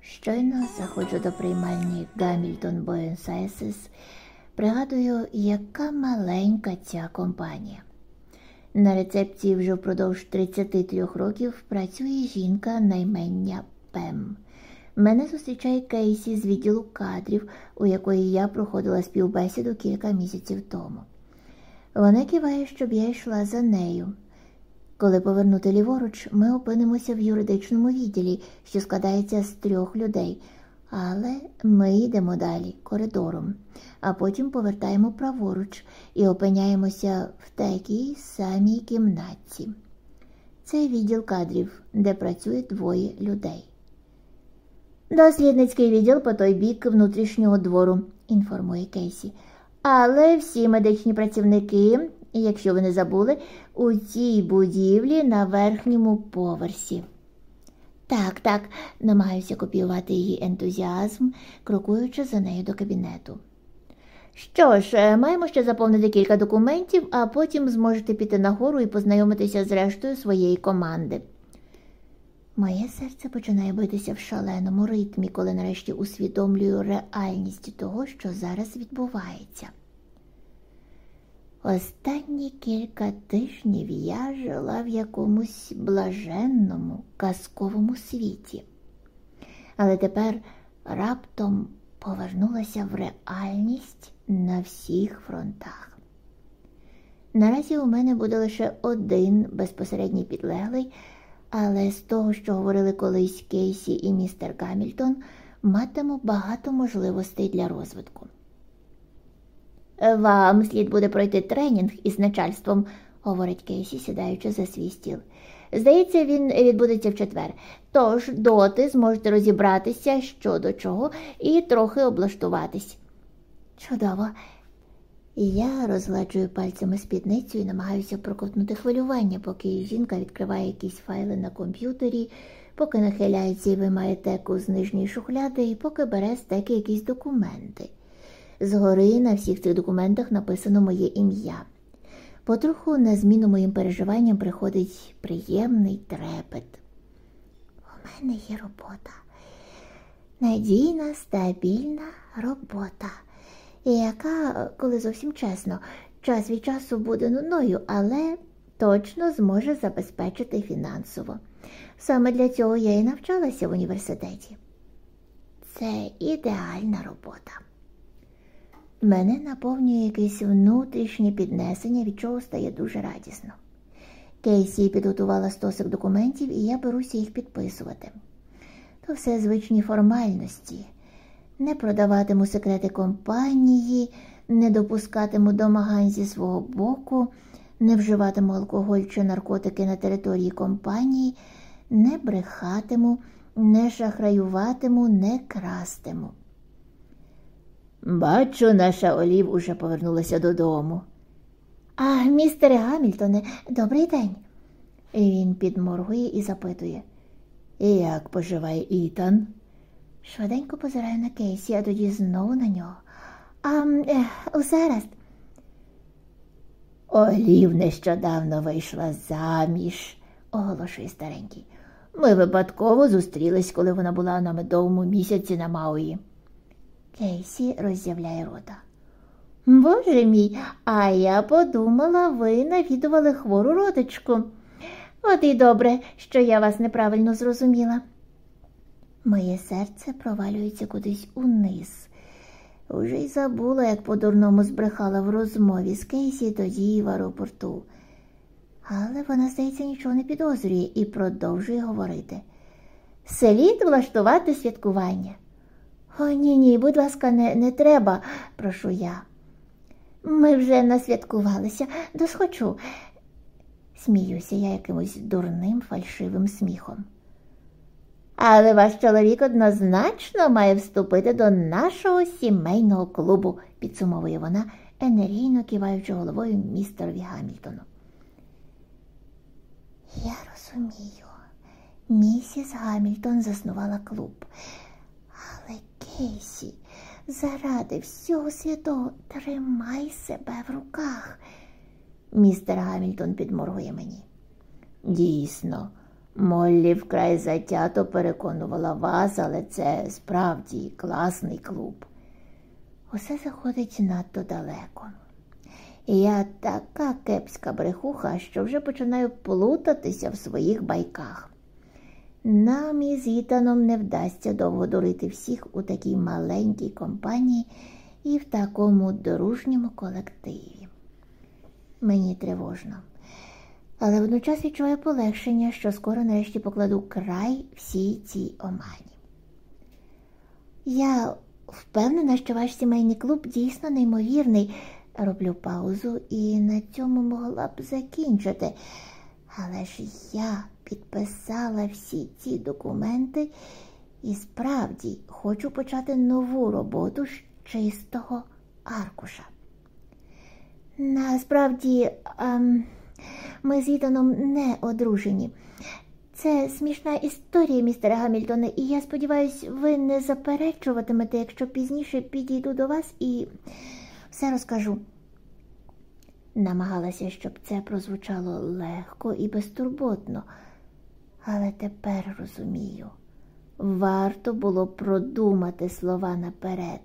[SPEAKER 1] Щойно заходжу до приймальні Гамільтон Боєнсайсис, пригадую, яка маленька ця компанія. На рецепції вже впродовж 33 років працює жінка наймення Пем. Мене зустрічає Кейсі з відділу кадрів, у якої я проходила співбесіду кілька місяців тому. Вона киває, щоб я йшла за нею. Коли повернути ліворуч, ми опинимося в юридичному відділі, що складається з трьох людей, але ми йдемо далі коридором, а потім повертаємо праворуч і опиняємося в такій самій кімнатці. Це відділ кадрів, де працює двоє людей. Дослідницький відділ по той бік внутрішнього двору, інформує Кейсі. Але всі медичні працівники, якщо ви не забули, у цій будівлі на верхньому поверсі. Так, так, намагаюся копіювати її ентузіазм, крокуючи за нею до кабінету. Що ж, маємо ще заповнити кілька документів, а потім зможете піти нагору і познайомитися з рештою своєї команди. Моє серце починає битися в шаленому ритмі, коли нарешті усвідомлюю реальність того, що зараз відбувається. Останні кілька тижнів я жила в якомусь блаженному казковому світі, але тепер раптом повернулася в реальність на всіх фронтах. Наразі у мене буде лише один безпосередній підлеглий. Але з того, що говорили колись Кейсі і містер Гамільтон, матиму багато можливостей для розвитку. Вам слід буде пройти тренінг із начальством, говорить Кейсі, сідаючи за свій стіл. Здається, він відбудеться в четвер. Тож доти зможете розібратися що до чого і трохи облаштуватись. Чудово, я розгладжую пальцями спідницю і намагаюся проковтнути хвилювання, поки жінка відкриває якісь файли на комп'ютері, поки нахиляється і вимає теку з нижньої шухляди, і поки бере з теки якісь документи. Згори на всіх цих документах написано моє ім'я. Потроху на зміну моїм переживанням приходить приємний трепет. У мене є робота. Надійна, стабільна робота яка, коли зовсім чесно, час від часу буде нудною, але точно зможе забезпечити фінансово. Саме для цього я і навчалася в університеті. Це ідеальна робота. Мене наповнює якесь внутрішнє піднесення, від чого стає дуже радісно. Кейсі підготувала стосик документів, і я беруся їх підписувати. То все звичні формальності, не продаватиму секрети компанії, не допускатиму домагань зі свого боку, не вживатиму алкоголь чи наркотики на території компанії, не брехатиму, не шахраюватиму, не крастиму. Бачу, наша Олів уже повернулася додому. А, містере Гамільтоне, добрий день. Він підморгує і запитує. Як поживає Ітан? Швиденько позираю на Кейсі, а тоді знову на нього. А е, усе раз. Олів нещодавно вийшла заміж, оголошує старенький. Ми випадково зустрілись, коли вона була на медовому місяці на Мауї. Кейсі роззявляє рота. Боже мій, а я подумала, ви навідували хвору родичку. От і добре, що я вас неправильно зрозуміла. Моє серце провалюється кудись униз. Уже й забула, як по-дурному збрехала в розмові з Кейсі тоді в аеропорту. Але вона, здається, нічого не підозрює і продовжує говорити. Слід влаштувати святкування. О, ні, ні, будь ласка, не, не треба, прошу я. Ми вже насвяткувалися, досхочу. Сміюся я якимось дурним фальшивим сміхом. Але ваш чоловік однозначно має вступити до нашого сімейного клубу, підсумовує вона, енергійно киваючи головою містерові Гамільтону. Я розумію, місіс Гамільтон заснувала клуб. Але Кейсі, заради всього святого тримай себе в руках. Містер Гамільтон підморгує мені. Дійсно, Моллі вкрай затято переконувала вас, але це справді класний клуб. Усе заходить надто далеко. Я така кепська брехуха, що вже починаю плутатися в своїх байках. Нам із Ітаном не вдасться довго дурити всіх у такій маленькій компанії і в такому дружньому колективі. Мені тривожно, але водночас відчуваю полегшення, що скоро нарешті покладу край всій цій омані. Я впевнена, що ваш сімейний клуб дійсно неймовірний. Роблю паузу і на цьому могла б закінчити. Але ж я підписала всі ці документи і справді хочу почати нову роботу з чистого аркуша. Насправді, ем, ми з Ітаном не одружені. Це смішна історія, містере Гамільтоне, і я сподіваюся, ви не заперечуватимете, якщо пізніше підійду до вас і все розкажу. Намагалася, щоб це прозвучало легко і безтурботно, але тепер розумію, варто було продумати слова наперед,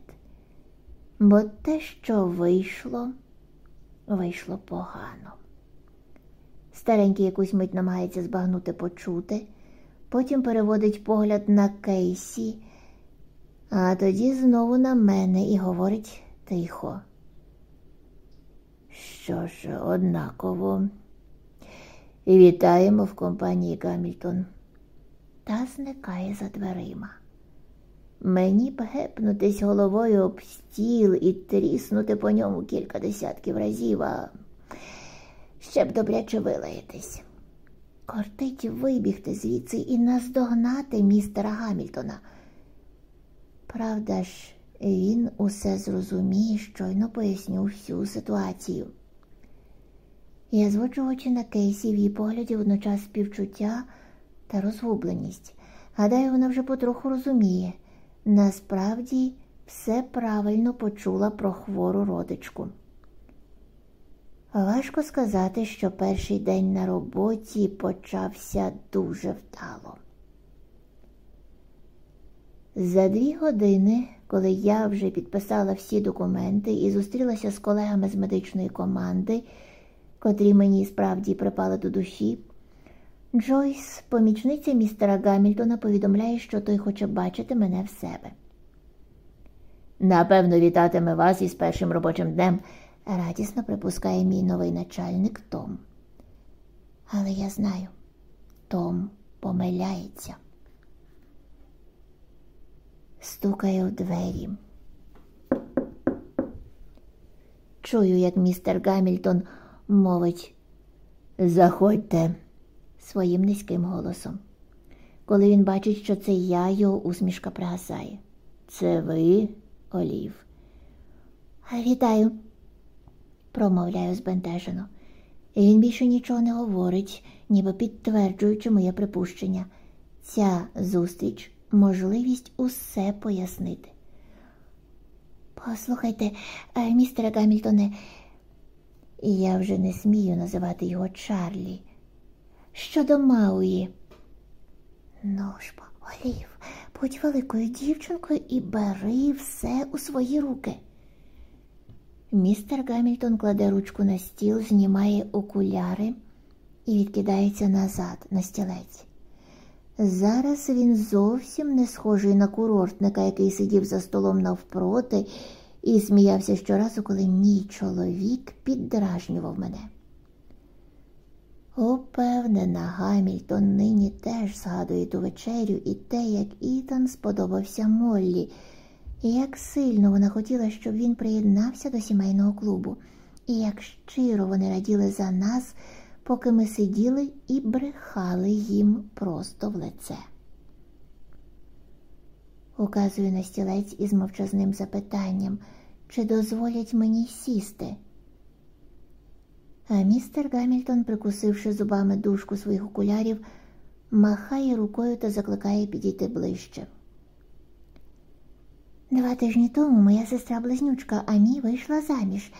[SPEAKER 1] бо те, що вийшло, вийшло погано. Старенький якусь мить намагається збагнути почути, потім переводить погляд на Кейсі, а тоді знову на мене і говорить тихо. Що ж, однаково. Вітаємо в компанії Гамільтон. Та зникає за дверима. Мені б гепнутись головою об стіл і тріснути по ньому кілька десятків разів, а ще б добряче вилаятись. Кортить вибігти звідси і наздогнати містера Гамільтона. Правда ж, він усе зрозуміє, щойно поясню всю ситуацію. Я зводжу очі на Кейсі в її погляді водночас співчуття та розгубленість. Гадаю, вона вже потроху розуміє. Насправді все правильно почула про хвору родичку. Важко сказати, що перший день на роботі почався дуже вдало. За дві години, коли я вже підписала всі документи і зустрілася з колегами з медичної команди, котрі мені справді припали до душі, Джойс, помічниця містера Гамільтона, повідомляє, що той хоче бачити мене в себе. Напевно, вітатиме вас із першим робочим днем, радісно припускає мій новий начальник Том. Але я знаю, Том помиляється. Стукає в двері. Чую, як містер Гамільтон мовить Заходьте своїм низьким голосом. Коли він бачить, що це я, його усмішка пригасає. Це ви, Олів? Вітаю, промовляю збентежено. І Він більше нічого не говорить, ніби підтверджуючи моє припущення. Ця зустріч можливість усе пояснити. Послухайте, е, містере Гамільтоне, я вже не смію називати його Чарлі. Щодо Мауї. Ну ж бо, Олів, будь великою дівчинкою і бери все у свої руки. Містер Гамільтон кладе ручку на стіл, знімає окуляри і відкидається назад на стілець. Зараз він зовсім не схожий на курортника, який сидів за столом навпроти і сміявся щоразу, коли мій чоловік піддражнював мене. Упевнена, Гамільтон нині теж згадує ту вечерю і те, як Ітан сподобався Моллі, і як сильно вона хотіла, щоб він приєднався до сімейного клубу, і як щиро вони раділи за нас поки ми сиділи і брехали їм просто в лице. Указую на стілець із мовчазним запитанням, чи дозволять мені сісти. А містер Гамільтон, прикусивши зубами дужку своїх окулярів, махає рукою та закликає підійти ближче. Два тижні тому моя сестра близнючка Амі вийшла заміж.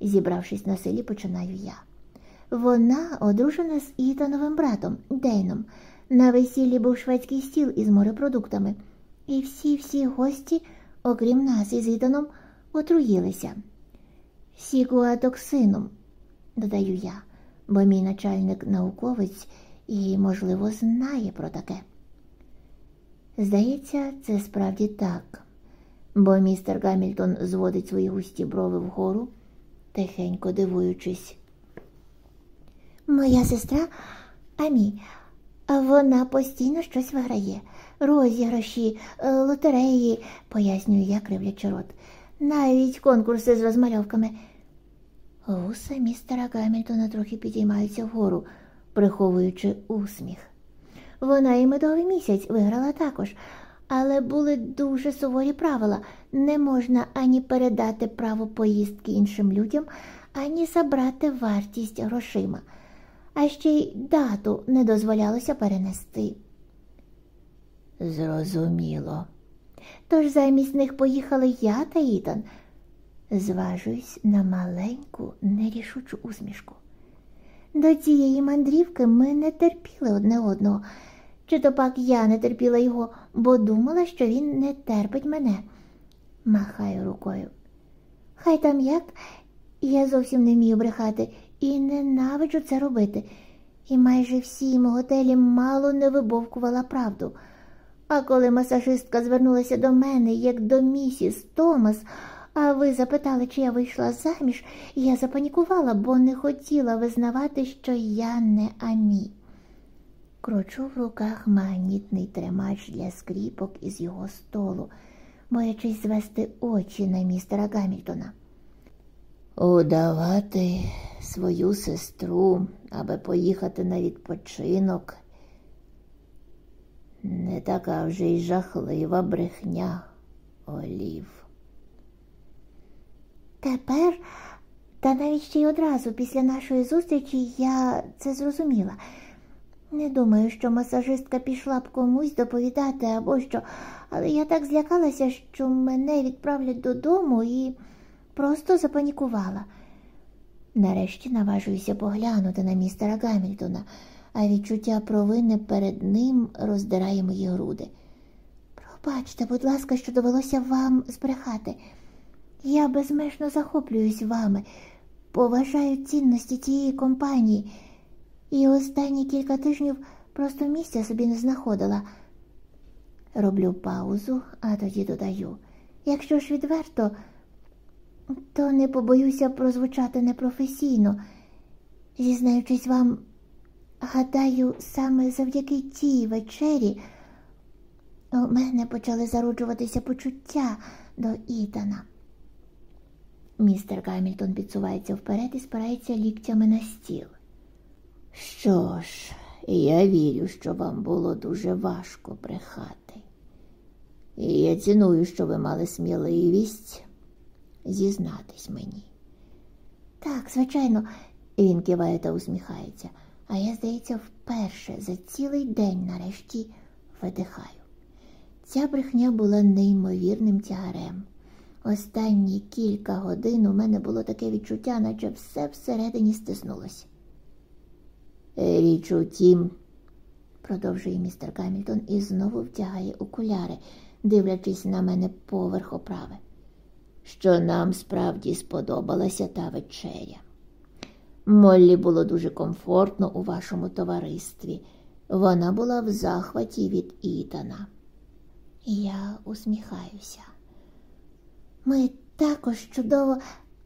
[SPEAKER 1] Зібравшись на селі, починаю я. Вона одружена з Ітановим братом Дейном. На весіллі був шведський стіл із морепродуктами, і всі-всі гості, окрім нас із Ітаном, отруїлися. Сікуатоксином, додаю я, бо мій начальник науковець і, можливо, знає про таке. Здається, це справді так, бо містер Гамільтон зводить свої густі брови вгору, тихенько дивуючись. Моя сестра Амі, вона постійно щось виграє. Розіграші, е, лотереї, пояснюю я, кривлячи рот, навіть конкурси з розмальовками. Вуса містера Гамільтона трохи підіймаються вгору, приховуючи усміх. Вона і медовий місяць виграла також, але були дуже суворі правила. Не можна ані передати право поїздки іншим людям, ані забрати вартість грошима а ще й дату не дозволялося перенести. Зрозуміло. Тож замість них поїхали я та Ітан. Зважуюсь на маленьку, нерішучу усмішку. До цієї мандрівки ми не терпіли одне одного, чи то пак я не терпіла його, бо думала, що він не терпить мене. Махаю рукою. Хай там як, я зовсім не вмію брехати і ненавиджу це робити. І майже всім у готелі мало не вибовкувала правду. А коли масажистка звернулася до мене, як до місіс Томас, а ви запитали, чи я вийшла заміж, я запанікувала, бо не хотіла визнавати, що я не амі. Кручу в руках магнітний тримач для скріпок із його столу, боячись звести очі на містера Гамільтона. Удавати свою сестру, аби поїхати на відпочинок. Не така вже й жахлива брехня, Олів. Тепер, та навіть ще й одразу після нашої зустрічі я це зрозуміла. Не думаю, що масажистка пішла б комусь доповідати або що, але я так злякалася, що мене відправлять додому і просто запанікувала. Нарешті наважуюся поглянути на містера Гамільтона, а відчуття провини перед ним роздирає мої груди. Пробачте, будь ласка, що довелося вам збрехати. Я безмежно захоплююсь вами, поважаю цінності цієї компанії, і останні кілька тижнів просто місця собі не знаходила. Роблю паузу, а тоді додаю. Якщо ж відверто, то не побоюся прозвучати непрофесійно. Зізнаючись вам, гадаю, саме завдяки тій вечері у мене почали зароджуватися почуття до Ітана. Містер Гамільтон підсувається вперед і спирається ліктями на стіл. Що ж, я вірю, що вам було дуже важко брехати. І я ціную, що ви мали сміливість зізнатись мені. Так, звичайно, він киває та усміхається, а я, здається, вперше за цілий день нарешті видихаю. Ця брехня була неймовірним тягарем. Останні кілька годин у мене було таке відчуття, наче все всередині стиснулося. Річ у тім, продовжує містер Гамільтон і знову втягає окуляри, дивлячись на мене поверх оправи, що нам справді сподобалася та вечеря. Моллі було дуже комфортно у вашому товаристві. Вона була в захваті від Ітана. Я усміхаюся. Ми також чудово,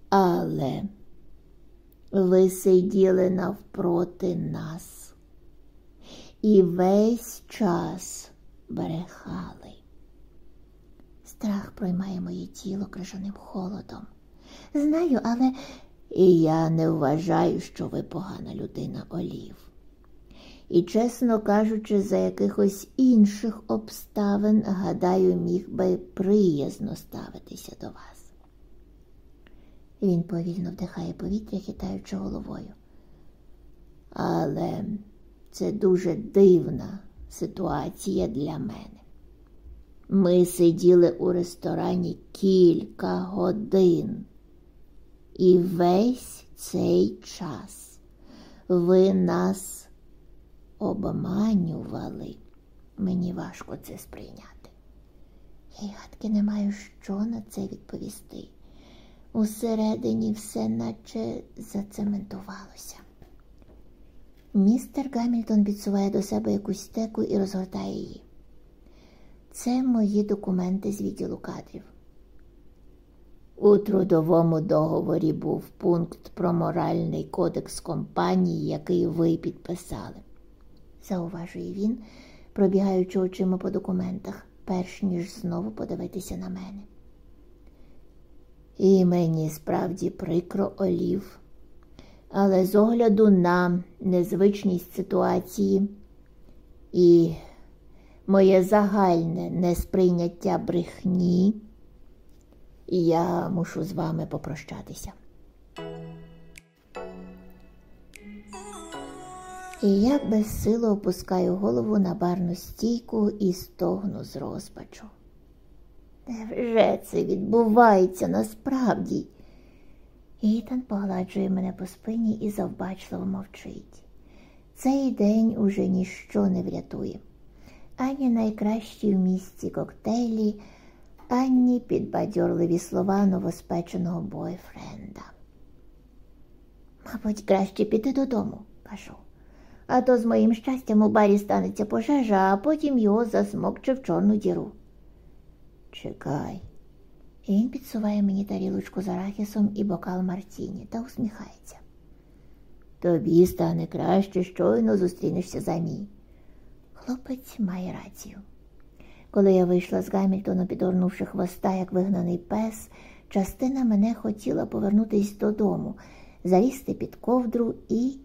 [SPEAKER 1] але ви сиділи навпроти нас і весь час брехали. Страх проймає моє тіло крижаним холодом. Знаю, але і я не вважаю, що ви погана людина, Олів. І, чесно кажучи, за якихось інших обставин, гадаю, міг би приязно ставитися до вас. Він повільно вдихає повітря, хитаючи головою. Але це дуже дивна ситуація для мене. Ми сиділи у ресторані кілька годин, і весь цей час ви нас обманювали. Мені важко це сприйняти. Я гадки не маю що на це відповісти. Усередині все наче зацементувалося. Містер Гамільтон підсуває до себе якусь стеку і розгортає її. Це мої документи з відділу кадрів. У трудовому договорі був пункт про моральний кодекс компанії, який ви підписали, зауважує він, пробігаючи очима по документах, перш ніж знову подивитися на мене. І мені справді прикро олів, але з огляду на незвичність ситуації і моє загальне несприйняття брехні, я мушу з вами попрощатися. І я безсило опускаю голову на барну стійку і стогну з розпачу. Невже це відбувається насправді? Ітан погладжує мене по спині і завбачливо мовчить. Цей день уже ніщо не врятує. Ані найкращі в місті коктейлі, ані підбадьорливі слова новоспеченого бойфренда. Мабуть, краще піти додому, кажу. А то з моїм щастям у барі станеться пожежа, а потім його засмокче в чорну діру. Чекай. І він підсуває мені тарілочку з арахісом і бокал Мартіні та усміхається. Тобі стане краще, щойно зустрінешся за мій. Хлопець має рацію. Коли я вийшла з Гамільтона, підгорнувши хвоста, як вигнаний пес, частина мене хотіла повернутись додому, залізти під ковдру і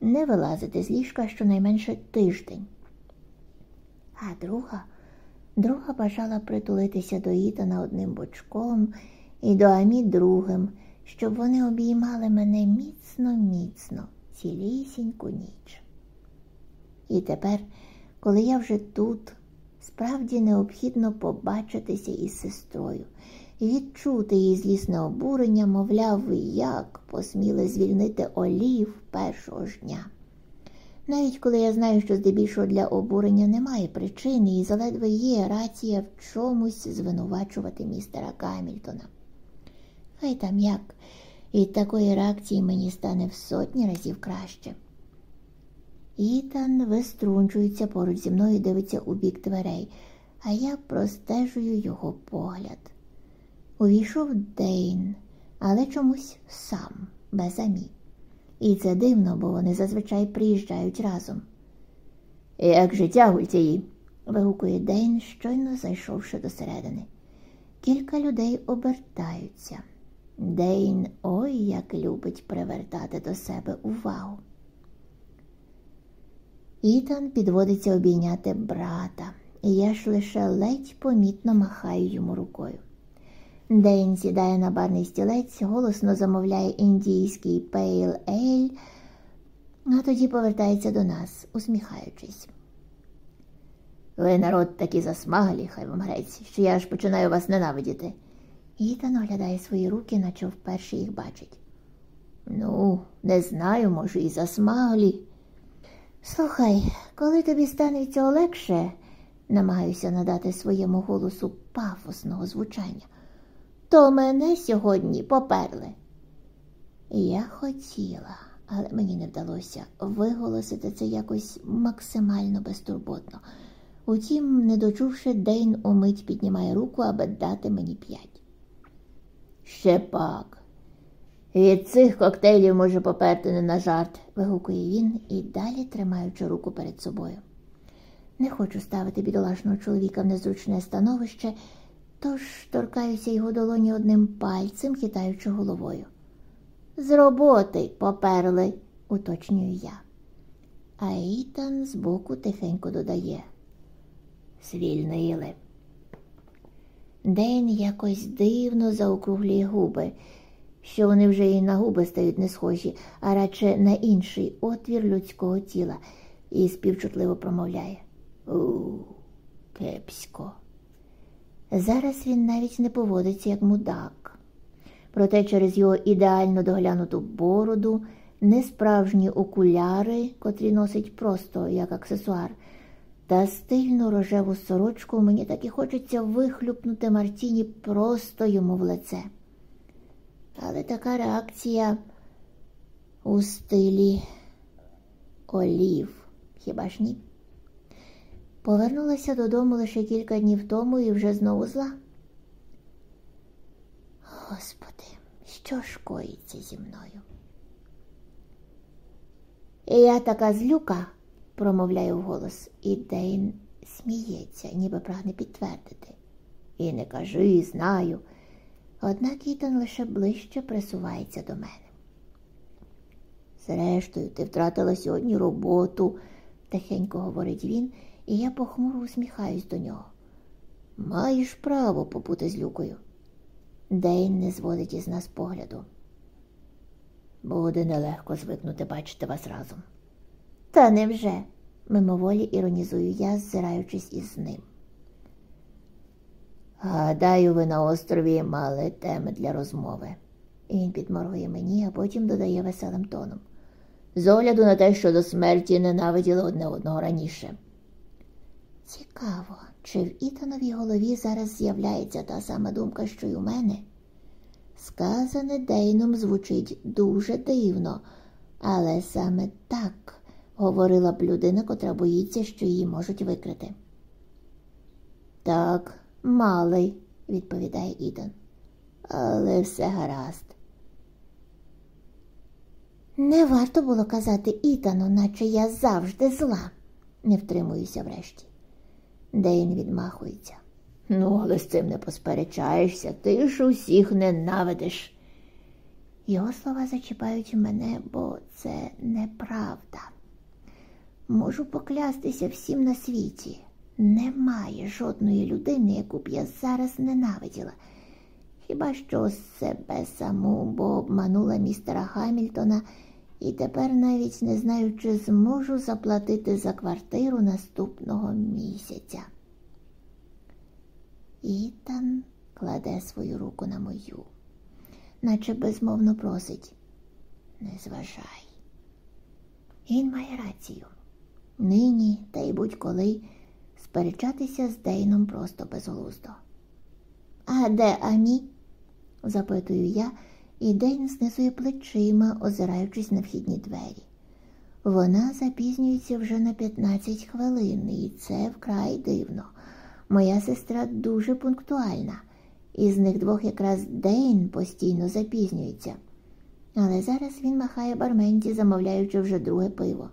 [SPEAKER 1] не вилазити з ліжка щонайменше тиждень. А друга друга бажала притулитися до Ітана одним бочком і до Амі другим, щоб вони обіймали мене міцно, міцно, цілісіньку ніч. І тепер, коли я вже тут, справді необхідно побачитися із сестрою відчути її злісне обурення, мовляв, як посміли звільнити олів першого ж дня. Навіть коли я знаю, що здебільшого для обурення немає причини і заледве є рація в чомусь звинувачувати містера Гамільтона. Хай там як, від такої реакції мені стане в сотні разів краще. Ітан виструнчується поруч зі мною і дивиться у бік дверей, а я простежую його погляд. Увійшов Дейн, але чомусь сам, без амі. І це дивно, бо вони зазвичай приїжджають разом. Як життя гультяї? вигукує Дейн, щойно зайшовши до середини. Кілька людей обертаються. Дейн ой як любить привертати до себе увагу. Ітан підводиться обійняти брата, і я ж лише ледь помітно махаю йому рукою. Дейн сідає на барний стілець, голосно замовляє індійський пейл-ель, а тоді повертається до нас, усміхаючись. Ви народ такі засмаглі, хай вам грець, що я аж починаю вас ненавидіти. Ітан оглядає свої руки, наче вперше їх бачить. Ну, не знаю, може, і засмаглі. Слухай, коли тобі станеться легше, намагаюся надати своєму голосу пафосного звучання, то мене сьогодні поперли. Я хотіла, але мені не вдалося виголосити це якось максимально безтурботно. Утім, не дочувши, Дейн умить піднімає руку, аби дати мені п'ять. Ще пак. Від цих коктейлів може поперти не на жарт, вигукує він і далі тримаючи руку перед собою. Не хочу ставити бідолашного чоловіка в незручне становище, тож торкаюся його долоні одним пальцем, хитаючи головою. З роботи поперли, уточнюю я. А Ітан збоку тихенько додає. Звільнили. День якось дивно заокруглює губи, що вони вже і на губи стають не схожі, а радше на інший отвір людського тіла, і співчутливо промовляє У, кепсько. Зараз він навіть не поводиться як мудак. Проте через його ідеально доглянуту бороду, несправжні окуляри, котрі носить просто як аксесуар, та стильну рожеву сорочку мені так і хочеться вихлюпнути Мартіні просто йому в лице. Але така реакція у стилі олів, хіба ж ні? Повернулася додому лише кілька днів тому і вже знову зла. Господи, що ж коїться зі мною? І я така злюка, промовляю вголос, і Дейн сміється, ніби прагне підтвердити. І не кажи, знаю. Однак Ітан лише ближче присувається до мене. Зрештою, ти втратила сьогодні роботу, тихенько говорить він, і я похмуро усміхаюсь до нього. Маєш право побути з люкою. Дейн не зводить із нас погляду. Буде нелегко звикнути бачити вас разом. Та невже? мимоволі іронізую я, ззираючись із ним. Гадаю, ви на острові мали теми для розмови. Він підморгує мені, а потім додає веселим тоном. З огляду на те, що до смерті ненавиділи одне одного раніше. Цікаво, чи в Ітановій голові зараз з'являється та сама думка, що й у мене? Сказане Дейном звучить дуже дивно, але саме так говорила б людина, котра боїться, що її можуть викрити. Так, малий, відповідає Ідан, але все гаразд. Не варто було казати Ітану, наче я завжди зла, не втримуюся врешті. Дейн відмахується. Ну, але з цим не посперечаєшся, ти ж усіх ненавидиш. Його слова зачіпають мене, бо це неправда. Можу поклястися всім на світі. Немає жодної людини, яку б я зараз ненавиділа. Хіба що себе саму, бо обманула містера Хамільтона і тепер навіть не знаю, чи зможу заплатити за квартиру наступного місяця. Ітан кладе свою руку на мою, наче безмовно просить не зважай. Він має рацію. Нині, та й будь-коли сперечатися з Дейном просто безглуздо. А де Амі? запитую я, і Дейн знизує плечима, озираючись на вхідні двері. Вона запізнюється вже на 15 хвилин, і це вкрай дивно. Моя сестра дуже пунктуальна, із них двох якраз Дейн постійно запізнюється. Але зараз він махає барменті, замовляючи вже друге пиво.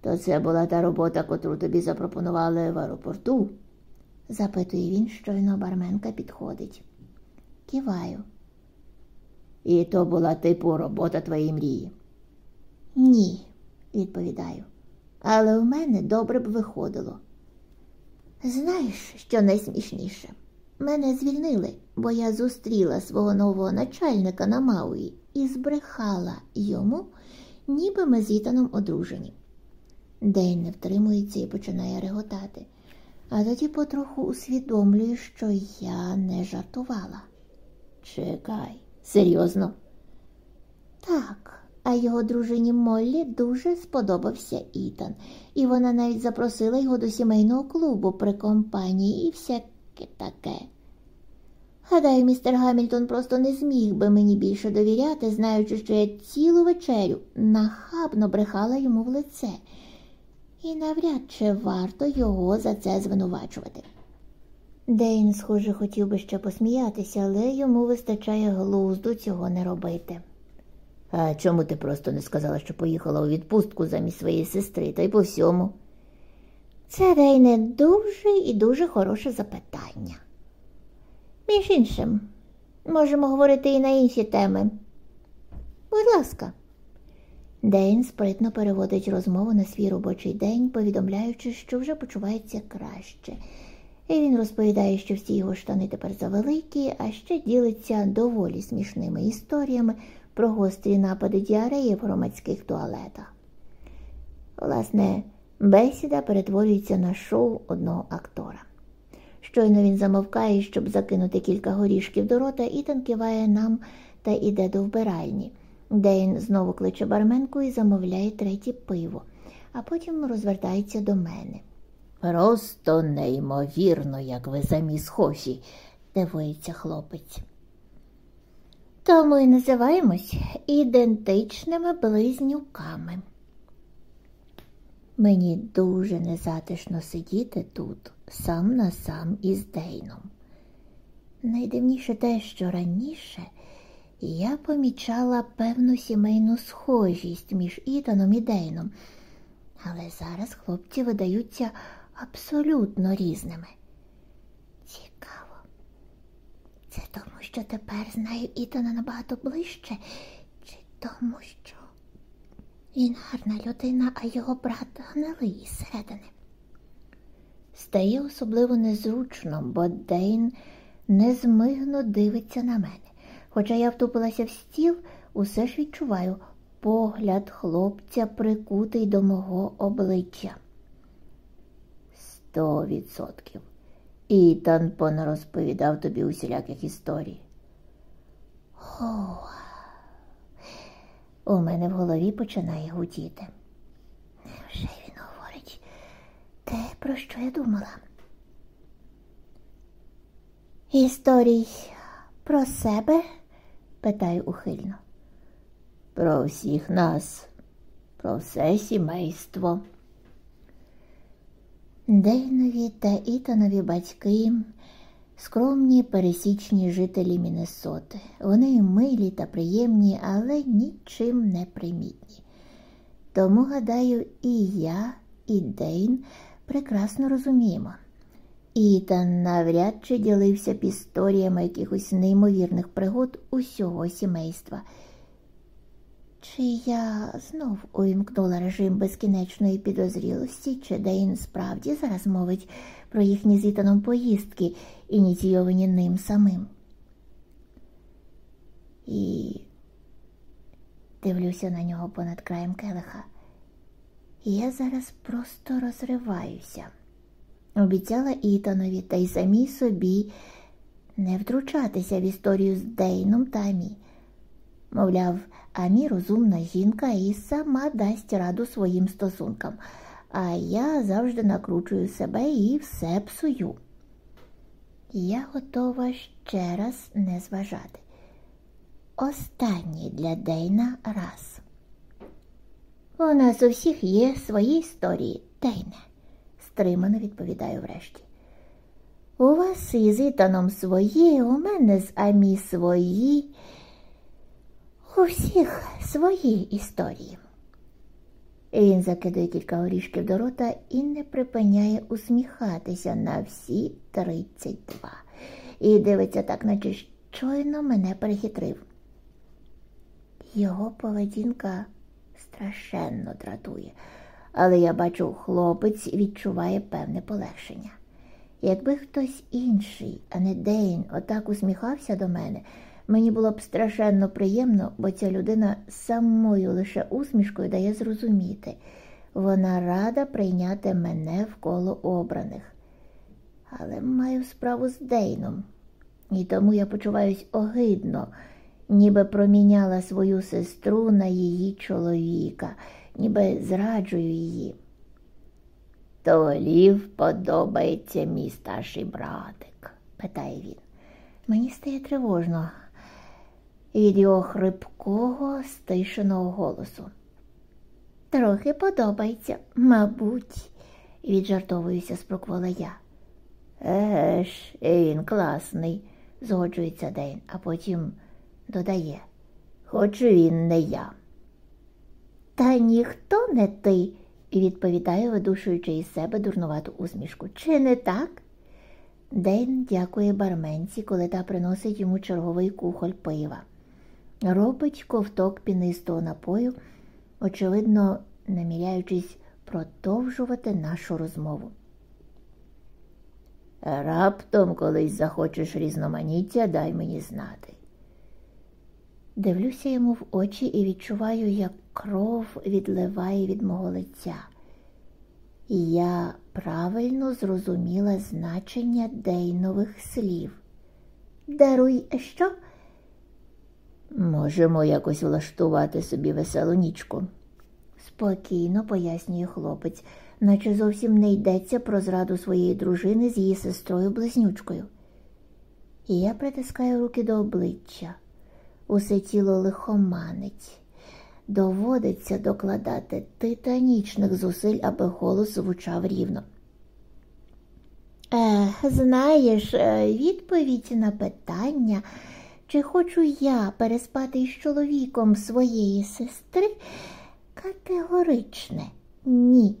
[SPEAKER 1] То це була та робота, котру тобі запропонували в аеропорту? запитує він, щойно барменка підходить. Киваю. І то була типу робота твоєї мрії? Ні, відповідаю. але в мене добре б виходило. Знаєш, що найсмішніше? Мене звільнили, бо я зустріла свого нового начальника на Мауї і збрехала йому, ніби ми з Ітаном одружені. День не втримується і починає реготати, а тоді потроху усвідомлює, що я не жартувала. Чекай, серйозно? Так, а його дружині Моллі дуже сподобався Ітан, і вона навіть запросила його до сімейного клубу при компанії і всяке таке. Гадаю, містер Гамільтон просто не зміг би мені більше довіряти, знаючи, що я цілу вечерю нахабно брехала йому в лице, і навряд чи варто його за це звинувачувати. Дейн, схоже, хотів би ще посміятися, але йому вистачає глузду цього не робити. А чому ти просто не сказала, що поїхала у відпустку замість своєї сестри, та й по всьому? Це Дейне дуже і дуже хороше запитання. Між іншим, можемо говорити і на інші теми. Будь ласка. Дейн спритно переводить розмову на свій робочий день, повідомляючи, що вже почувається краще. І він розповідає, що всі його штани тепер завеликі, а ще ділиться доволі смішними історіями про гострі напади діареї в громадських туалетах. Власне, бесіда перетворюється на шоу одного актора. Щойно він замовкає, щоб закинути кілька горішків до рота, Ітан киває нам та іде до вбиральні. Дейн знову кличе барменку і замовляє третє пиво, а потім розвертається до мене. Просто неймовірно, як ви самі схожі, дивується хлопець. Тому і називаємось ідентичними близнюками. Мені дуже незатишно сидіти тут сам на сам із Дейном. Найдивніше те, що раніше я помічала певну сімейну схожість між Ітаном і Дейном, але зараз хлопці видаються абсолютно різними. Цікаво. Це тому, що тепер знаю Ітана набагато ближче, чи тому, що він гарна людина, а його брат гнилий зсередини. Стає особливо незручно, бо Дейн незмигно дивиться на мене. Хоча я втупилася в стіл, усе ж відчуваю погляд хлопця прикутий до мого обличчя. Сто відсотків. Ітан понарозповідав тобі усіляких історій. О, у мене в голові починає гудіти. Невже він говорить те, про що я думала? Історій про себе? питаю ухильно. Про всіх нас, про все сімейство. Дейнові та Ітанові батьки, скромні пересічні жителі Міннесоти. Вони милі та приємні, але нічим не примітні. Тому, гадаю, і я, і Дейн прекрасно розуміємо. Ітан навряд чи ділився б історіями якихось неймовірних пригод усього сімейства. Чи я знов увімкнула режим безкінечної підозрілості, чи Дейн справді зараз мовить про їхні з поїздки, ініційовані ним самим? І дивлюся на нього понад краєм келиха. Я зараз просто розриваюся. Обіцяла Ітанові та й самій собі не втручатися в історію з Дейном та Амі. Мовляв, Амі розумна жінка і сама дасть раду своїм стосункам, а я завжди накручую себе і все псую. Я готова ще раз не зважати. Останній для Дейна раз. У нас у всіх є свої історії, Дейне стримано відповідаю врешті. У вас із Ітаном свої, у мене з Амі свої, у всіх свої історії. Він закидує кілька горішків до рота і не припиняє усміхатися на всі тридцять два. І дивиться так, наче щойно мене перехитрив. Його поведінка страшенно дратує але я бачу, хлопець відчуває певне полегшення. Якби хтось інший, а не Дейн, отак усміхався до мене, мені було б страшенно приємно, бо ця людина самою лише усмішкою дає зрозуміти. Вона рада прийняти мене в коло обраних. Але маю справу з Дейном, і тому я почуваюсь огидно, ніби проміняла свою сестру на її чоловіка, ніби зраджую її. Толів подобається мій старший братик, питає він. Мені стає тривожно від його хрипкого, стишеного голосу. Трохи подобається, мабуть, віджартовуюся, спроквола я. Еге він класний, згоджується Дейн, а потім додає, хоч він не я. Та ніхто не ти, відповідає, видушуючи із себе дурнувату усмішку. Чи не так? Дейн дякує барменці, коли та приносить йому черговий кухоль пива. Робить ковток пінистого напою, очевидно, наміряючись продовжувати нашу розмову. Раптом колись захочеш різноманіття, дай мені знати. Дивлюся йому в очі і відчуваю, як кров відливає від мого лиця. І я правильно зрозуміла значення Дейнових слів. Даруй, що? Можемо якось влаштувати собі веселу нічку. Спокійно пояснює хлопець, наче зовсім не йдеться про зраду своєї дружини з її сестрою близнючкою. І я притискаю руки до обличчя, усе тіло лихоманить. Доводиться докладати титанічних зусиль, аби голос звучав рівно. Е, Знаєш, відповідь на питання, чи хочу я переспати із чоловіком своєї сестри, категоричне ні.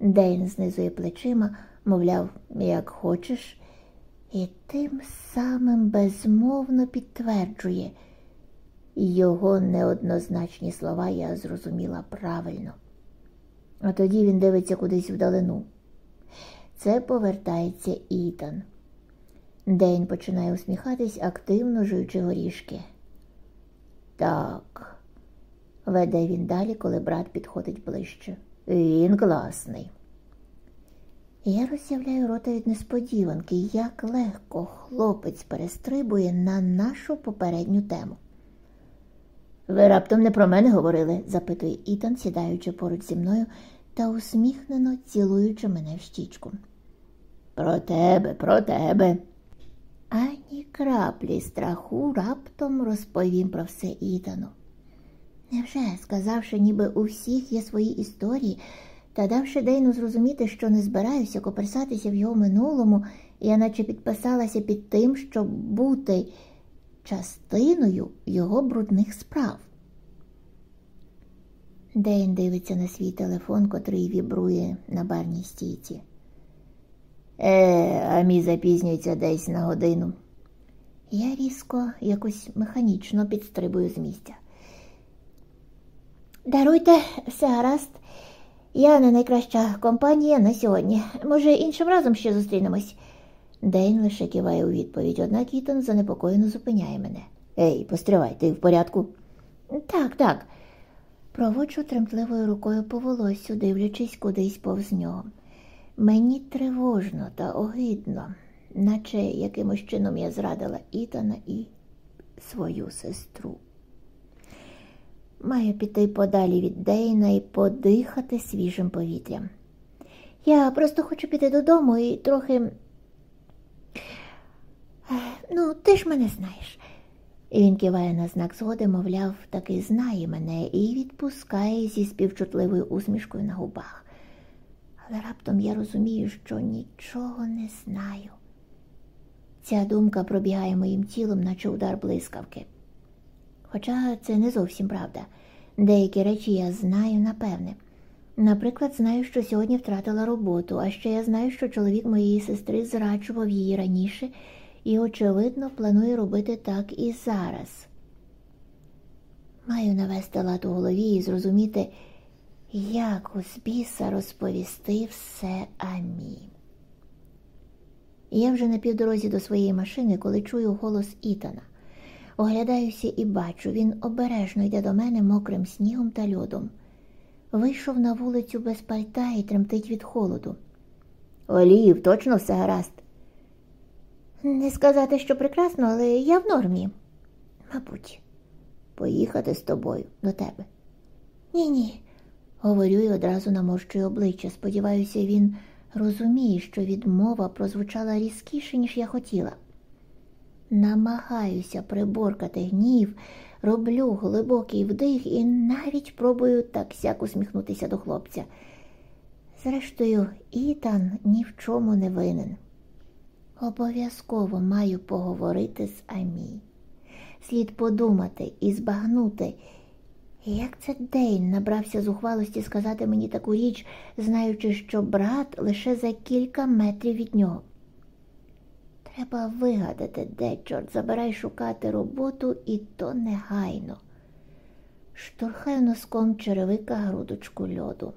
[SPEAKER 1] Дейн знизує плечима, мовляв, як хочеш, і тим самим безмовно підтверджує. Його неоднозначні слова я зрозуміла правильно. А тоді він дивиться кудись вдалину. Це повертається Ітан. Дейн починає усміхатись, активно жуючи горішки. Так, веде він далі, коли брат підходить ближче. Він класний. Я роззявляю рота від несподіванки, як легко хлопець перестрибує на нашу попередню тему. Ви раптом не про мене говорили? запитує Ітан, сідаючи поруч зі мною та усміхнено цілуючи мене в щічку. Про тебе, про тебе. Ані краплі страху раптом розповім про все Ітану. Невже, сказавши, ніби у всіх є свої історії, та давши Дейну зрозуміти, що не збираюся коперсатися в його минулому, я наче підписалася під тим, щоб бути частиною його брудних справ. Дейн дивиться на свій телефон, котрий вібрує на барній стійці. Е, а мій запізнюється десь на годину. Я різко, якось механічно підстрибую з місця. Даруйте, все гаразд. Я не найкраща компанія на сьогодні. Може, іншим разом ще зустрінемось. Дейн лише киває у відповідь, однак Ітан занепокоєно зупиняє мене. Ей, постривай, ти в порядку? Так, так. Проводжу тремтливою рукою по волосю, дивлячись кудись повз нього. Мені тривожно та огидно, наче якимось чином я зрадила Ітана і свою сестру. Маю піти подалі від Дейна і подихати свіжим повітрям. Я просто хочу піти додому і трохи. Ну, ти ж мене знаєш. І Він киває на знак згоди, мовляв, таки знає мене і відпускає зі співчутливою усмішкою на губах. Але раптом я розумію, що нічого не знаю. Ця думка пробігає моїм тілом, наче удар блискавки. Хоча це не зовсім правда. Деякі речі я знаю напевне. Наприклад, знаю, що сьогодні втратила роботу, а ще я знаю, що чоловік моєї сестри зраджував її раніше і, очевидно, планує робити так і зараз. Маю навести лад у голові і зрозуміти, як у збіса розповісти все Амі. Я вже на півдорозі до своєї машини, коли чую голос Ітана. Оглядаюся і бачу, він обережно йде до мене мокрим снігом та льодом. Вийшов на вулицю без пальта і тремтить від холоду. Олів, точно все гаразд. Не сказати, що прекрасно, але я в нормі. Мабуть, поїхати з тобою до тебе. Ні, ні, говорю і одразу наморщую обличчя. Сподіваюся, він розуміє, що відмова прозвучала різкіше, ніж я хотіла. Намагаюся приборкати гнів, роблю глибокий вдих і навіть пробую так сяк усміхнутися до хлопця. Зрештою, Ітан ні в чому не винен. Обов'язково маю поговорити з Амі. Слід подумати і збагнути, як це Дейн набрався зухвалості сказати мені таку річ, знаючи, що брат лише за кілька метрів від нього. Треба вигадати, де, чорт, забирай шукати роботу, і то негайно. Штурхаю носком черевика грудочку льоду.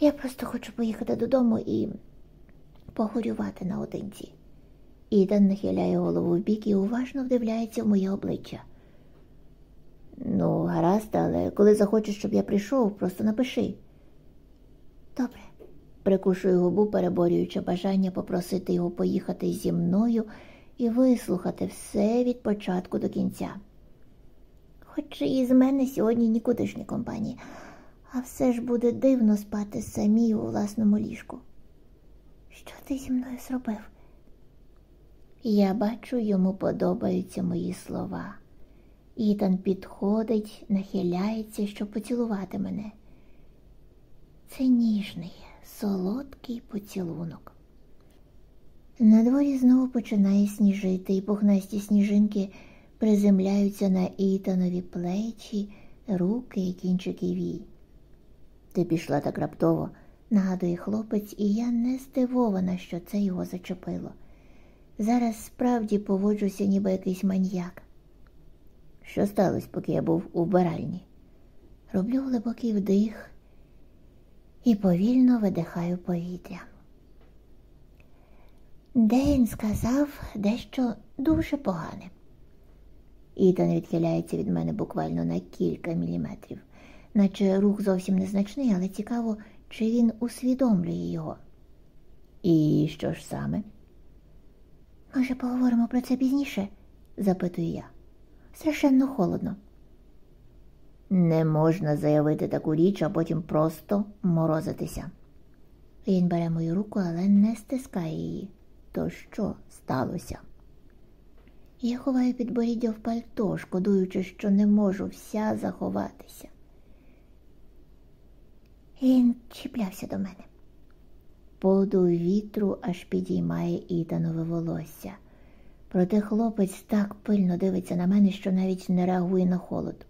[SPEAKER 1] Я просто хочу поїхати додому і погорювати наодинці. Ідан нахиляє голову в бік і уважно вдивляється в моє обличчя. Ну, гаразд, але коли захочеш, щоб я прийшов, просто напиши. Добре, прикушую губу, переборюючи бажання попросити його поїхати зі мною і вислухати все від початку до кінця. Хоч і з мене сьогодні нікудишні компанії, а все ж буде дивно спати самій у власному ліжку. Що ти зі мною зробив? Я бачу, йому подобаються мої слова. Ітан підходить, нахиляється, щоб поцілувати мене. Це ніжний, солодкий поцілунок. На дворі знову починає сніжити, і пухнасті сніжинки приземляються на Ітанові плечі, руки і кінчики вій. Ти пішла так раптово, нагадує хлопець, і я не здивована, що це його зачепило. Зараз справді поводжуся, ніби якийсь маньяк. Що сталося, поки я був у вбиральні? Роблю глибокий вдих і повільно видихаю повітря. Дейн сказав дещо дуже погане. Ітан відхиляється від мене буквально на кілька міліметрів, наче рух зовсім незначний, але цікаво, чи він усвідомлює його. І що ж саме? Може, поговоримо про це пізніше? запитую я. Страшенно холодно. Не можна заявити таку річ, а потім просто морозитися. Він бере мою руку, але не стискає її. То що сталося? Я ховаю підборіддя в пальто, шкодуючи, що не можу вся заховатися. Він чіплявся до мене. Подув вітру аж підіймає ітанове волосся. Проте хлопець так пильно дивиться на мене, що навіть не реагує на холод.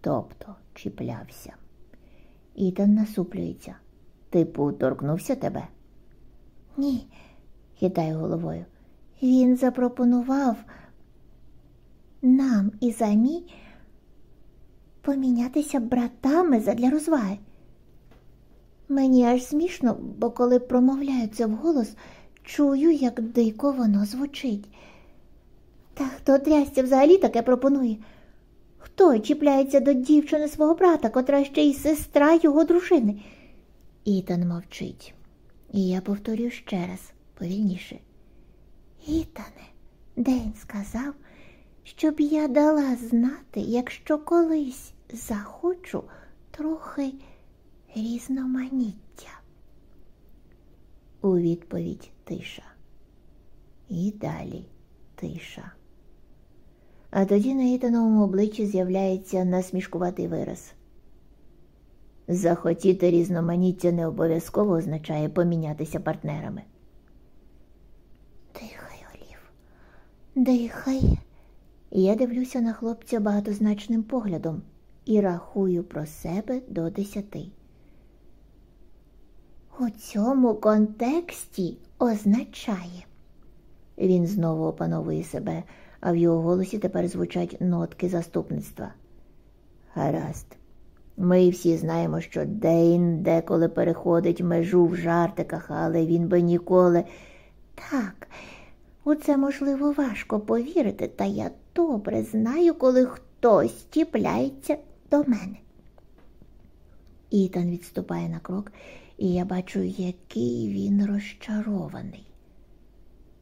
[SPEAKER 1] Тобто чіплявся. Ітан насуплюється. Типу, торкнувся тебе? Ні, хитаю головою. Він запропонував нам і замі помінятися братами задля розваги. Мені аж смішно, бо коли промовляю це вголос, чую, як дико воно звучить. Та хто трясся взагалі таке пропонує? Хто чіпляється до дівчини свого брата, котра ще й сестра його дружини? Ітан мовчить. І я повторю ще раз повільніше. Ітане, День сказав, щоб я дала знати, якщо колись захочу трохи різноманіття. У відповідь тиша. І далі тиша. А тоді на Ітановому обличчі з'являється насмішкуватий вираз. Захотіти різноманіття не обов'язково означає помінятися партнерами. Дихай, Олів, дихай. Я дивлюся на хлопця багатозначним поглядом і рахую про себе до десяти. У цьому контексті означає. Він знову опановує себе, а в його голосі тепер звучать нотки заступництва. Гаразд. Ми всі знаємо, що Дейн деколи переходить межу в жартиках, але він би ніколи. Так, у це, можливо, важко повірити, та я добре знаю, коли хтось чіпляється до мене. Ітан відступає на крок, і я бачу, який він розчарований.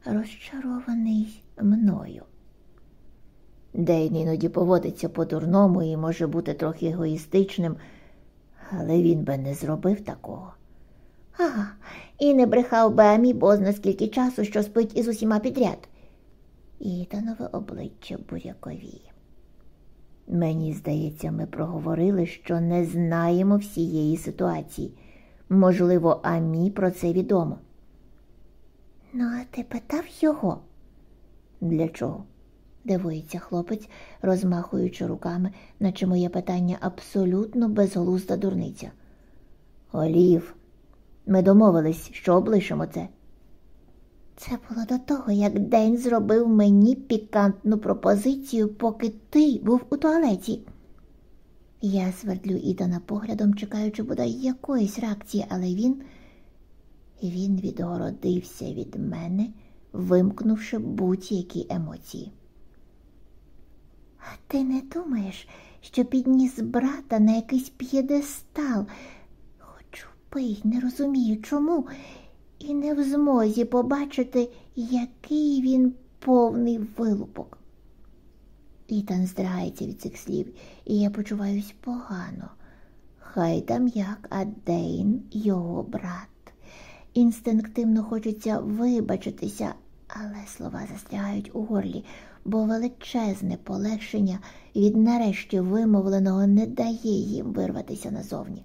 [SPEAKER 1] Розчарований мною. Дейн іноді поводиться по-дурному і може бути трохи егоїстичним, але він би не зробив такого. Ага, і не брехав би Амі бозна скільки часу, що спить із усіма підряд. Ітанове обличчя буряковіє. Мені здається, ми проговорили, що не знаємо всієї ситуації. Можливо, Амі про це відомо. Ну, а ти питав його? Для чого? дивується хлопець, розмахуючи руками, наче моє питання абсолютно безглузда дурниця. Олів, ми домовились, що облишимо це. Це було до того, як День зробив мені пікантну пропозицію, поки ти був у туалеті. Я свердлю Ідана поглядом, чекаючи бодай якоїсь реакції, але він він відгородився від мене, вимкнувши будь-які емоції. А ти не думаєш, що підніс брата на якийсь п'єдестал? Хочу пий, не розумію, чому, і не в змозі побачити, який він повний вилупок. Ітан здрається від цих слів, і я почуваюсь погано. Хай там як, а Дейн його брат. Інстинктивно хочеться вибачитися, але слова застрягають у горлі, бо величезне полегшення від нарешті вимовленого не дає їм вирватися назовні.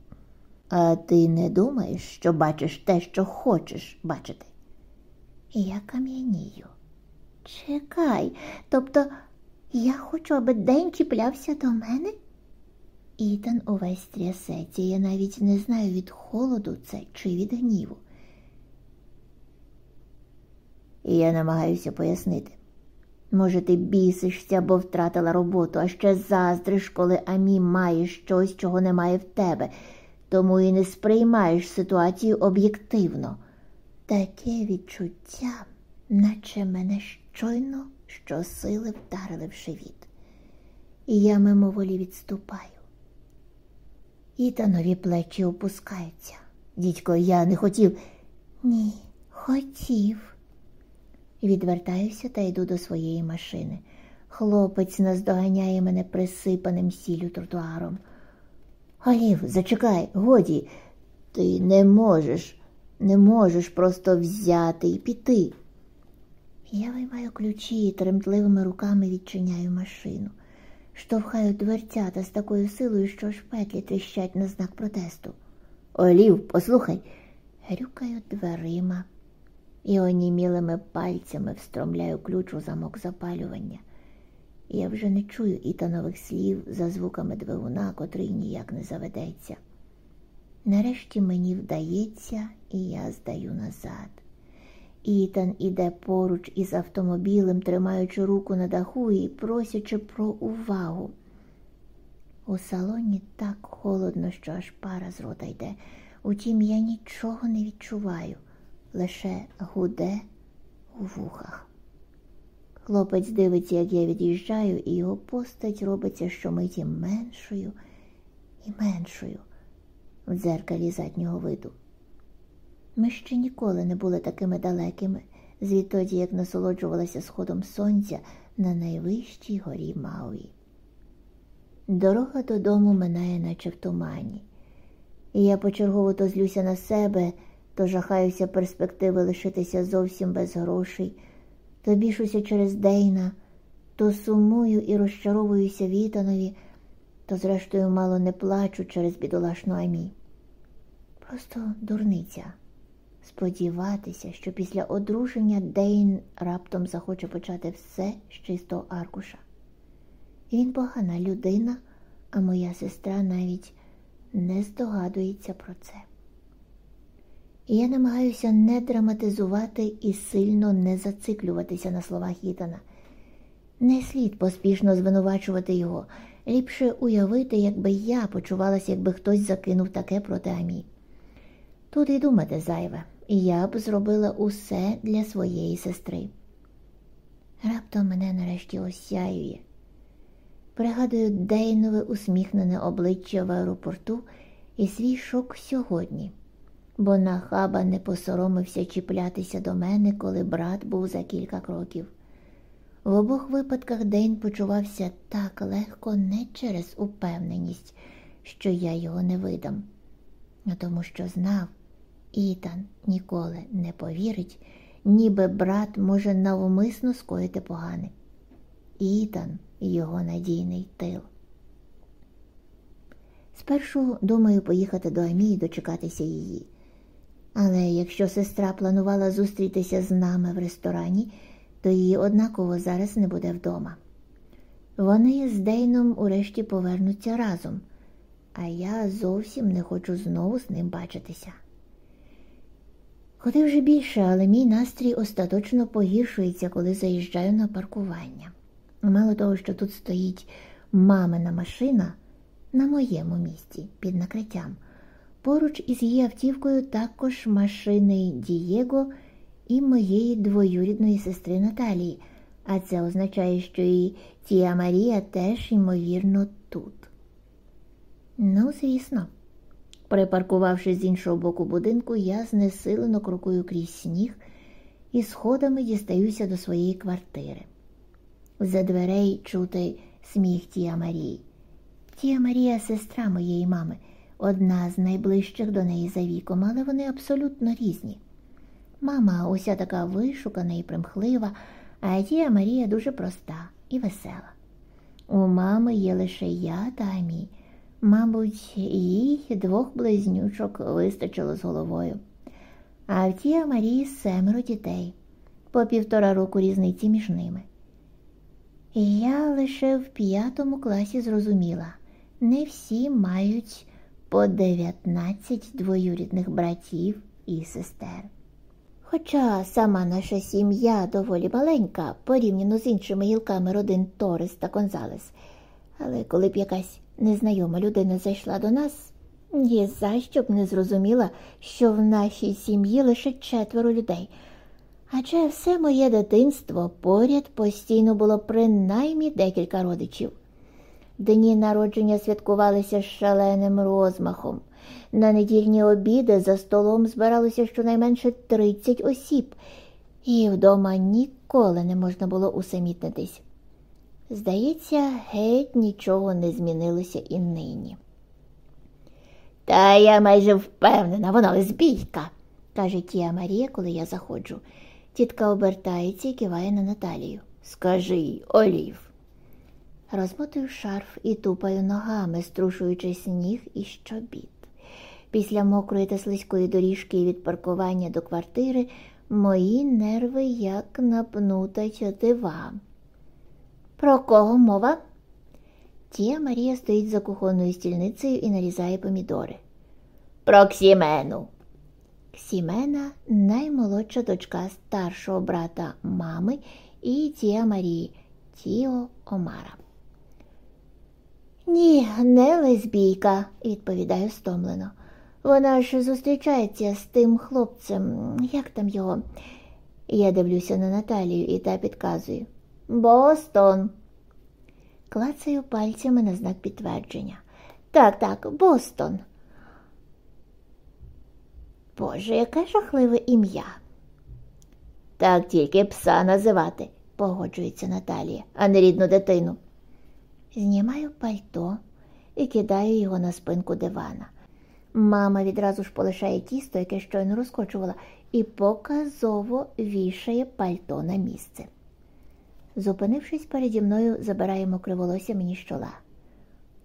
[SPEAKER 1] А ти не думаєш, що бачиш те, що хочеш бачити? Я кам'янію. Чекай, тобто я хочу, аби день чіплявся до мене? Ітан увесь трясеться, я навіть не знаю від холоду це чи від гніву. І я намагаюся пояснити. Може, ти бісишся, бо втратила роботу, а ще заздриш, коли Амі має щось, чого немає в тебе, тому і не сприймаєш ситуацію об'єктивно. Таке відчуття, наче мене щойно щосили вдарили в живіт. І я мимоволі відступаю. І та нові плечі опускаються. Дідько, я не хотів. Ні, хотів. Відвертаюся та йду до своєї машини. Хлопець наздоганяє мене присипаним сіллю тротуаром. Олів, зачекай, годі, ти не можеш, не можеш просто взяти і піти. Я виймаю ключі і тремтливими руками відчиняю машину, штовхаю дверцята з такою силою, що ж петлі тріщать на знак протесту. Олів, послухай, грюкаю дверима і онімілими пальцями встромляю ключ у замок запалювання. Я вже не чую ітанових слів за звуками двигуна, котрий ніяк не заведеться. Нарешті мені вдається, і я здаю назад. Ітан іде поруч із автомобілем, тримаючи руку на даху і просячи про увагу. У салоні так холодно, що аж пара з рота йде. Утім, я нічого не відчуваю, лише гуде у вухах. Хлопець дивиться, як я від'їжджаю, і його постать робиться щомиті меншою і меншою в дзеркалі заднього виду. Ми ще ніколи не були такими далекими, звідтоді як насолоджувалася сходом сонця на найвищій горі Мауї. Дорога додому минає, наче в тумані, і я почергово то злюся на себе, то жахаюся перспективи лишитися зовсім без грошей, то бішуся через Дейна, то сумую і розчаровуюся Вітанові, то, зрештою, мало не плачу через бідолашну Амі. Просто дурниця сподіватися, що після одруження Дейн раптом захоче почати все з чистого аркуша. Він погана людина, а моя сестра навіть не здогадується про це. Я намагаюся не драматизувати і сильно не зациклюватися на словах Ітана. Не слід поспішно звинувачувати його. Ліпше уявити, якби я почувалася, якби хтось закинув таке проти Амі. Тут і думати зайве, я б зробила усе для своєї сестри. Раптом мене нарешті осяює. Пригадую Дейнове усміхнене обличчя в аеропорту і свій шок сьогодні, бо нахаба не посоромився чіплятися до мене, коли брат був за кілька кроків. В обох випадках Дейн почувався так легко не через упевненість, що я його не видам, а тому що знав, Ітан ніколи не повірить, ніби брат може навмисно скоїти погане. Ітан його надійний тил. Спершу думаю поїхати до Амі і дочекатися її. Але якщо сестра планувала зустрітися з нами в ресторані, то її однаково зараз не буде вдома. Вони з Дейном урешті повернуться разом, а я зовсім не хочу знову з ним бачитися. Ходив вже більше, але мій настрій остаточно погіршується, коли заїжджаю на паркування. Мало того, що тут стоїть мамина машина на моєму місці під накриттям. Поруч із її автівкою також машини Дієго і моєї двоюрідної сестри Наталії, а це означає, що і Тія Марія теж, ймовірно, тут. Ну, звісно. Припаркувавшись з іншого боку будинку, я знесилено крокую крізь сніг і сходами дістаюся до своєї квартири. За дверей чути сміх Тія Марії. Тія Марія сестра моєї мами, одна з найближчих до неї за віком, але вони абсолютно різні. Мама уся така вишукана і примхлива, а Тія Марія дуже проста і весела. У мами є лише я та Амі. Мабуть, їй двох близнючок вистачило з головою. А в Тія Марії семеро дітей, по півтора року різниці між ними. І я лише в п'ятому класі зрозуміла, не всі мають по 19 двоюрідних братів і сестер. Хоча сама наша сім'я доволі маленька, порівняно з іншими гілками родин Торис та Конзалес, але коли б якась незнайома людина зайшла до нас, ні за що б не зрозуміла, що в нашій сім'ї лише четверо людей. Адже все моє дитинство поряд постійно було принаймні декілька родичів. Дні народження святкувалися шаленим розмахом. На недільні обіди за столом збиралося щонайменше 30 осіб, і вдома ніколи не можна було усамітнитись. Здається, геть нічого не змінилося і нині. Та я майже впевнена, вона лесбійка, каже Тія Марія, коли я заходжу. Тітка обертається і киває на Наталію. Скажи, Олів. Розмотую шарф і тупаю ногами, струшуючи сніг і щобіт. Після мокрої та слизької доріжки від паркування до квартири мої нерви як напнута тятива. Про кого мова? Тія Марія стоїть за кухонною стільницею і нарізає помідори. Про Ксімену. Ксімена наймолодша дочка старшого брата мами і Тія Марії Тіо Омара. Ні, не лесбійка, відповідаю стомлено. Вона ж зустрічається з тим хлопцем, як там його? Я дивлюся на Наталію і та підказую. Бостон. Клацаю пальцями на знак підтвердження. Так, так, Бостон. Боже, яке жахливе ім'я. Так тільки пса називати, погоджується Наталія, а не рідну дитину. Знімаю пальто і кидаю його на спинку дивана. Мама відразу ж полишає тісто, яке щойно розкочувала, і показово вішає пальто на місце. Зупинившись переді мною, забирає мокре волосся мені з чола.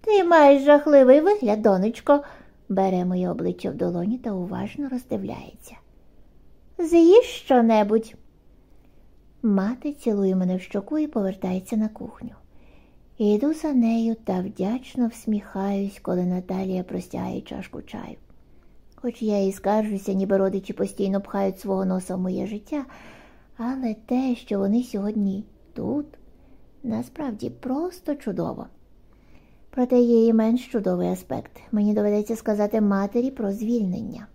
[SPEAKER 1] Ти маєш жахливий вигляд, донечко, бере моє обличчя в долоні та уважно роздивляється. З'їж що-небудь. Мати цілує мене в щоку і повертається на кухню. Йду за нею та вдячно всміхаюсь, коли Наталія простягає чашку чаю. Хоч я і скаржуся, ніби родичі постійно пхають свого носа в моє життя, але те, що вони сьогодні тут, насправді просто чудово. Проте є і менш чудовий аспект. Мені доведеться сказати матері про звільнення.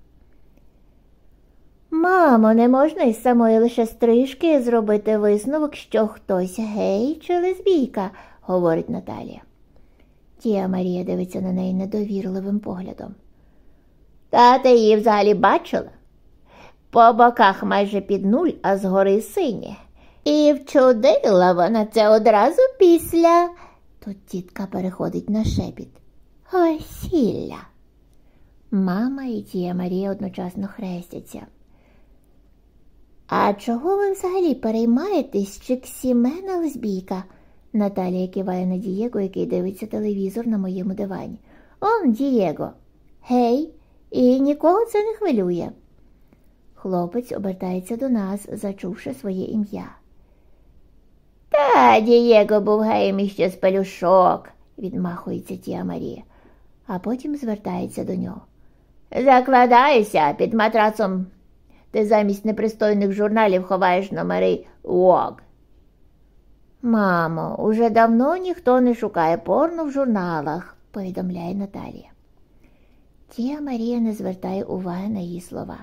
[SPEAKER 1] Мамо, не можна із самої лише стрижки зробити висновок, що хтось гей чи лесбійка, говорить Наталія. Тія Марія дивиться на неї недовірливим поглядом. Та ти її взагалі бачила? По боках майже під нуль, а згори синє. І вчудила вона це одразу після. Тут тітка переходить на шепіт. Весілля. Мама і тія Марія одночасно хрестяться. А чого ви взагалі переймаєтесь, чи Ксімена лесбійка? Наталія киває на Дієго, який дивиться телевізор на моєму дивані. Он Дієго. Гей, і нікого це не хвилює. Хлопець обертається до нас, зачувши своє ім'я. Та Дієго був геєм іще з пелюшок, відмахується Тія Марія, а потім звертається до нього. Закладайся під матрацом. Ти замість непристойних журналів ховаєш номери УОК. Мамо, уже давно ніхто не шукає порно в журналах, повідомляє Наталія. Тія Марія не звертає уваги на її слова.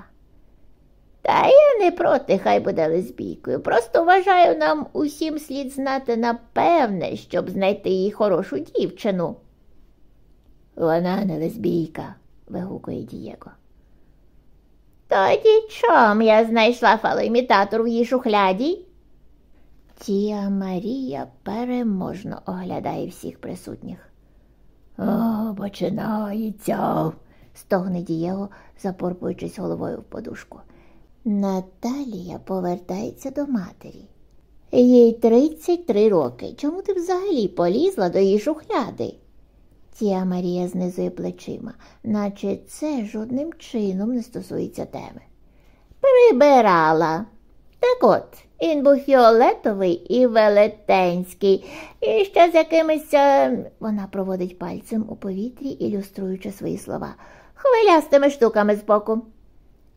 [SPEAKER 1] Та я не проти, хай буде лесбійкою. Просто вважаю, нам усім слід знати напевне, щоб знайти їй хорошу дівчину. Вона не лесбійка, вигукує Дієго. Тоді чом я знайшла фалоімітатор в її шухляді? Тія Марія переможно оглядає всіх присутніх. О, починається, стогне Дієго, запорпуючись головою в подушку. Наталія повертається до матері. Їй 33 роки. Чому ти взагалі полізла до її шухляди? Тія Марія знизує плечима, наче це жодним чином не стосується теми. Прибирала. Так от, він був фіолетовий і велетенський, і ще з якимись. Е, вона проводить пальцем у повітрі, ілюструючи свої слова, хвилястими штуками збоку.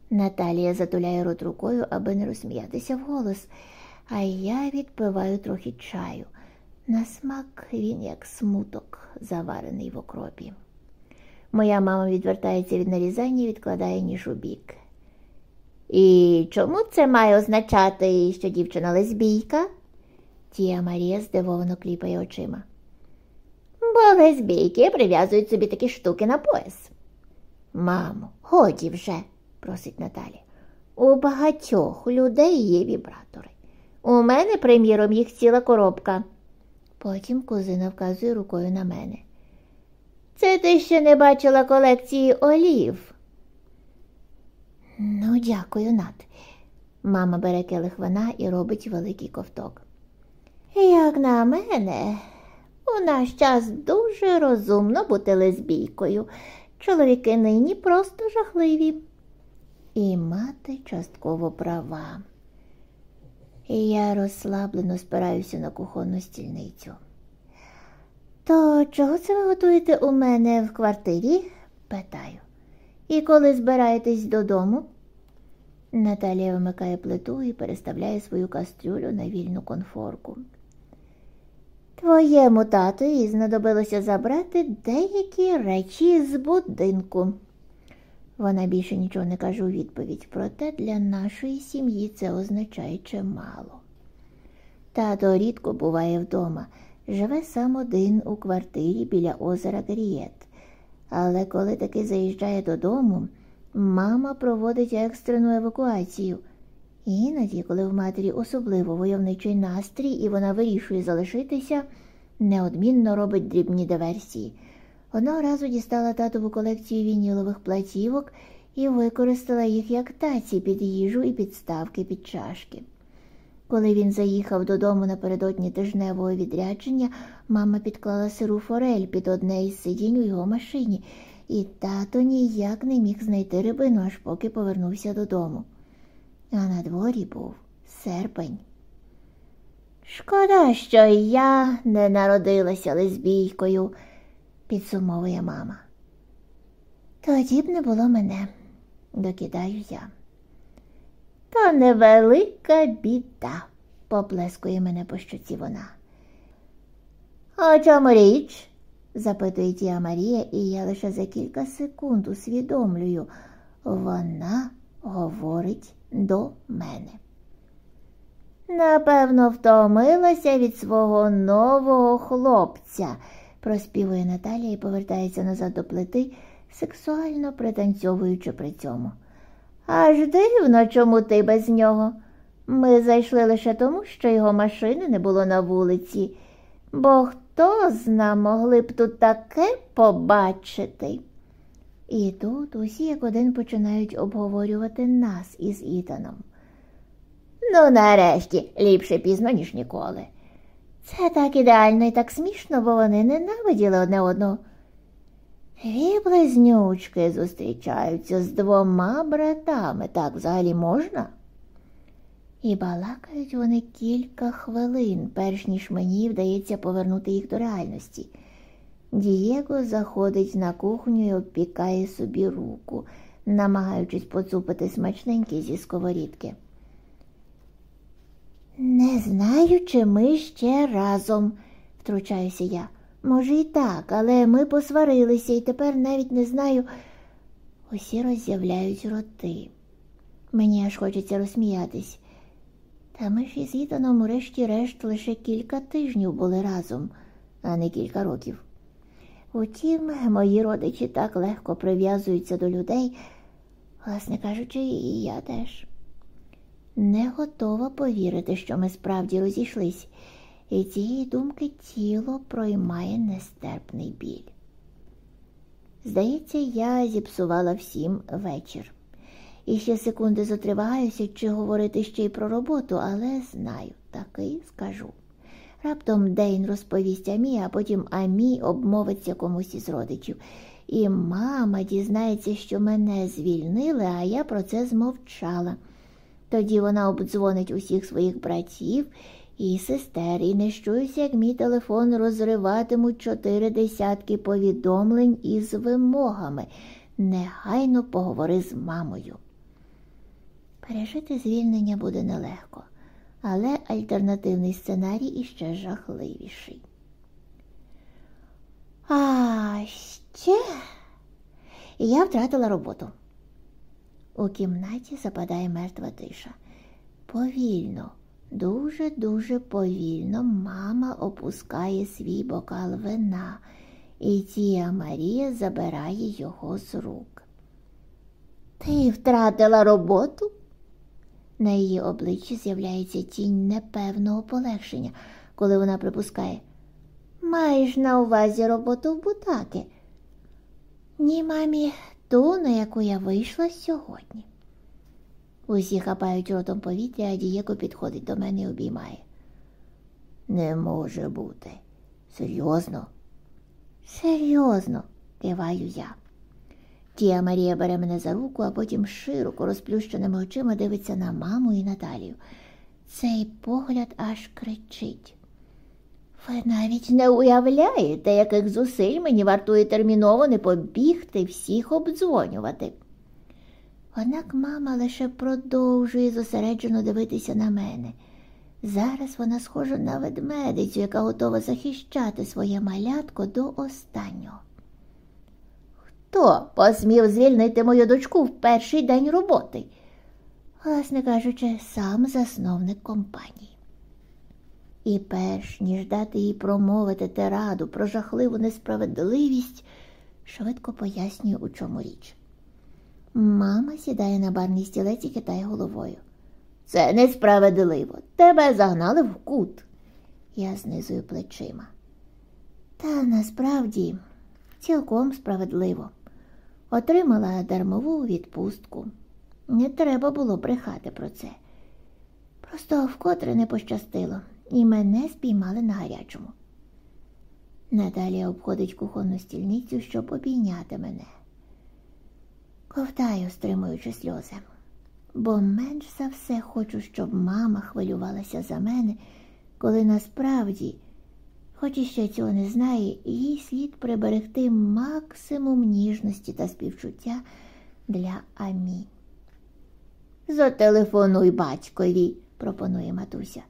[SPEAKER 1] Наталія затуляє рот рукою, аби не розсміятися вголос, а я відпиваю трохи чаю. На смак він як смуток, заварений в окропі. Моя мама відвертається від нарізання і відкладає ніж у бік. І чому це має означати, що дівчина лесбійка? Тія Марія здивовано кліпає очима. Бо лесбійки прив'язують собі такі штуки на пояс. Мамо, годі вже просить Наталі. У багатьох людей є вібратори. У мене, приміром, їх ціла коробка. Потім кузина вказує рукою на мене. Це ти ще не бачила колекції олів. Ну, дякую, Нат. Мама бере келих вина і робить великий ковток. Як на мене, у наш час дуже розумно бути лесбійкою. Чоловіки нині просто жахливі і мати частково права. І я розслаблено спираюся на кухонну стільницю. То чого це ви готуєте у мене в квартирі? питаю. І коли збираєтесь додому? Наталія вимикає плиту і переставляє свою кастрюлю на вільну конфорку. Твоєму татові знадобилося забрати деякі речі з будинку. Вона більше нічого не каже у відповідь, проте для нашої сім'ї це означає чимало. Тато рідко буває вдома, живе сам один у квартирі біля озера Гарієт. Але коли таки заїжджає додому, мама проводить екстрену евакуацію. Іноді, коли в матері особливо войовничий настрій і вона вирішує залишитися, неодмінно робить дрібні диверсії. Одного разу дістала татову колекцію вінілових платівок і використала їх як таці під їжу і підставки під чашки. Коли він заїхав додому напередодні тижневого відрядження, мама підклала сиру форель під одне із сидінь у його машині, і тато ніяк не міг знайти рибину, аж поки повернувся додому. А на дворі був серпень. Шкода, що я не народилася лесбійкою підсумовує мама. Тоді б не було мене, докидаю я. Та невелика біда, поплескує мене по щоці вона. А чому річ? запитує Тія Марія, і я лише за кілька секунд усвідомлюю, вона говорить до мене. Напевно, втомилася від свого нового хлопця, проспівує Наталія і повертається назад до плити, сексуально пританцьовуючи при цьому. Аж дивно, чому ти без нього. Ми зайшли лише тому, що його машини не було на вулиці, бо хто зна, могли б тут таке побачити. І тут усі як один починають обговорювати нас із Ітаном. Ну, нарешті, ліпше пізно, ніж ніколи. Це так ідеально і так смішно, бо вони ненавиділи одне одного. Дві зустрічаються з двома братами, так взагалі можна? І балакають вони кілька хвилин, перш ніж мені вдається повернути їх до реальності. Дієго заходить на кухню і обпікає собі руку, намагаючись поцупити смачненькі зі сковорідки. Не знаю, чи ми ще разом, втручаюся я. Може, і так, але ми посварилися і тепер навіть не знаю. Усі роззявляють роти. Мені аж хочеться розсміятись. Та ми ж із Ітаном, урешті-решт, лише кілька тижнів були разом, а не кілька років. Утім, мої родичі так легко прив'язуються до людей, власне кажучи, і я теж. Не готова повірити, що ми справді розійшлись, і цієї думки тіло проймає нестерпний біль. Здається, я зіпсувала всім вечір. І ще секунди затриваюся, чи говорити ще й про роботу, але знаю, таки скажу. Раптом Дейн розповість Амі, а потім Амі обмовиться комусь із родичів. І мама дізнається, що мене звільнили, а я про це змовчала. Тоді вона обдзвонить усіх своїх братів і сестер, і не щуюся, як мій телефон розриватимуть чотири десятки повідомлень із вимогами. Негайно поговори з мамою. Пережити звільнення буде нелегко, але альтернативний сценарій іще жахливіший. А ще я втратила роботу. У кімнаті западає мертва тиша. Повільно, дуже-дуже повільно мама опускає свій бокал вина, і Тія Марія забирає його з рук. Ти втратила роботу? На її обличчі з'являється тінь непевного полегшення, коли вона припускає. Маєш на увазі роботу в бутаки? Ні, мамі, ту, на яку я вийшла сьогодні. Усі хапають ротом повітря, а Дієго підходить до мене і обіймає. Не може бути. Серйозно? Серйозно, киваю я. Тія Марія бере мене за руку, а потім широко розплющеними очима дивиться на маму і Наталію. Цей погляд аж кричить. Ви навіть не уявляєте, яких зусиль мені вартує терміново не побігти всіх обдзвонювати. Однак мама лише продовжує зосереджено дивитися на мене. Зараз вона схожа на ведмедицю, яка готова захищати своє малятко до останнього. Хто посмів звільнити мою дочку в перший день роботи? Власне кажучи, сам засновник компанії. І перш ніж дати їй промовити тираду про жахливу несправедливість, швидко пояснюю, у чому річ. Мама сідає на барний стілець і хитає головою. Це несправедливо. Тебе загнали в кут. Я знизую плечима. Та насправді цілком справедливо. Отримала дармову відпустку. Не треба було брехати про це. Просто вкотре не пощастило і мене спіймали на гарячому. Наталія обходить кухонну стільницю, щоб обійняти мене. Ковтаю, стримуючи сльози, бо менш за все хочу, щоб мама хвилювалася за мене, коли насправді, хоч іще цього не знає, їй слід приберегти максимум ніжності та співчуття для Амі. Зателефонуй батькові, пропонує матуся.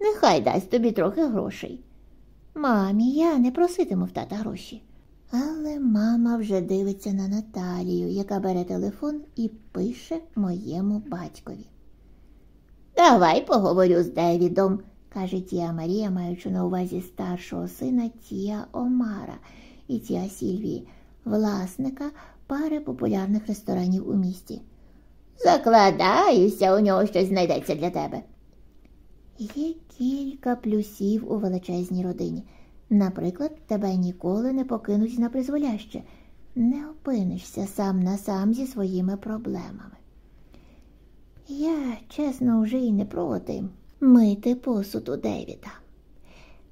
[SPEAKER 1] Нехай дасть тобі трохи грошей. Мамі, я не проситиму в тата гроші. Але мама вже дивиться на Наталію, яка бере телефон і пише моєму батькові. Давай поговорю з Девідом, каже тія Марія, маючи на увазі старшого сина Тія Омара і тія Сільвії, власника пари популярних ресторанів у місті. Закладаюся, у нього щось знайдеться для тебе. Є кілька плюсів у величезній родині. Наприклад, тебе ніколи не покинуть на призволяще, не опинишся сам на сам зі своїми проблемами. Я, чесно, вже й не проти мити посуд у Девіда.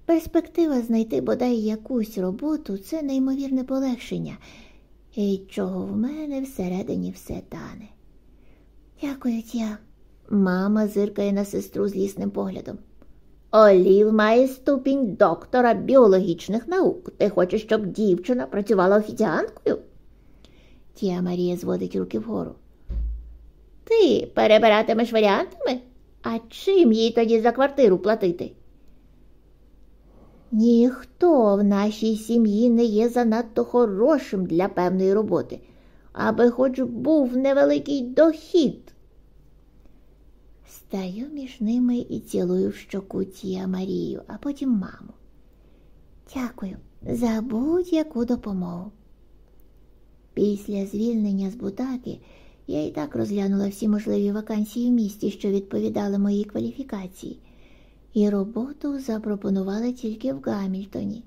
[SPEAKER 1] Перспектива знайти бодай якусь роботу це неймовірне полегшення, і чого в мене всередині все тане. Дякую, тя. Мама зиркає на сестру злісним поглядом. Олів має ступінь доктора біологічних наук. Ти хочеш, щоб дівчина працювала офіціанткою? Тія Марія зводить руки вгору. Ти перебиратимеш варіантами? А чим їй тоді за квартиру платити? Ніхто в нашій сім'ї не є занадто хорошим для певної роботи, аби хоч був невеликий дохід. Стаю між ними і цілую в щоку Тія Марію, а потім маму. Дякую за будь-яку допомогу. Після звільнення з бутаки я і так розглянула всі можливі вакансії в місті, що відповідали моїй кваліфікації, і роботу запропонували тільки в Гамільтоні.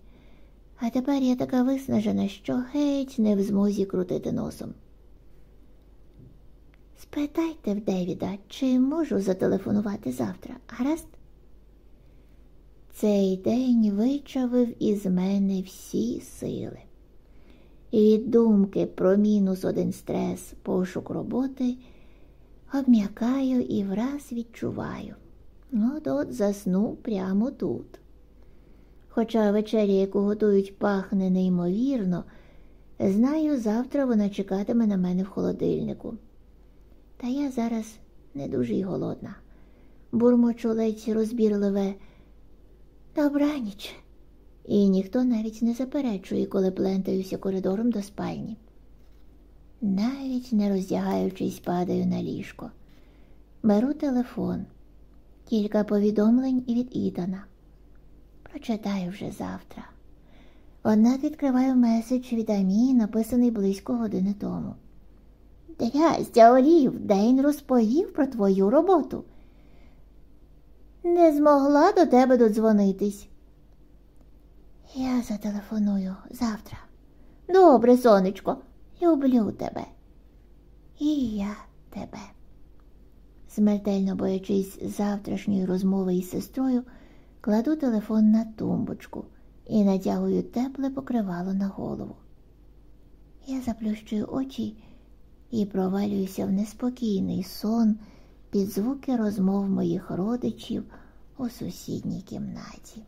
[SPEAKER 1] А тепер я така виснажена, що геть не в змозі крутити носом. Спитайте в Девіда, чи можу зателефонувати завтра, гаразд? Цей день вичавив із мене всі сили. Від думки про мінус один стрес, пошук роботи обм'якаю і враз відчуваю. От от засну прямо тут. Хоча вечеря, яку готують, пахне неймовірно, знаю, завтра вона чекатиме на мене в холодильнику. Та я зараз не дуже й голодна. Бурмочу ледь розбірливе добраніч. І ніхто навіть не заперечує, коли плентаюся коридором до спальні. Навіть не роздягаючись, падаю на ліжко. Беру телефон, кілька повідомлень від Ітана. Прочитаю вже завтра. Однак відкриваю меседж від Амії, написаний близько години тому. Трястя Олів, Дейн розповів про твою роботу. Не змогла до тебе додзвонитись. Я зателефоную завтра. Добре, сонечко, люблю тебе. І я тебе. Смертельно боячись завтрашньої розмови із сестрою, кладу телефон на тумбочку і натягую тепле покривало на голову. Я заплющую очі і провалююся в неспокійний сон під звуки розмов моїх родичів у сусідній кімнаті.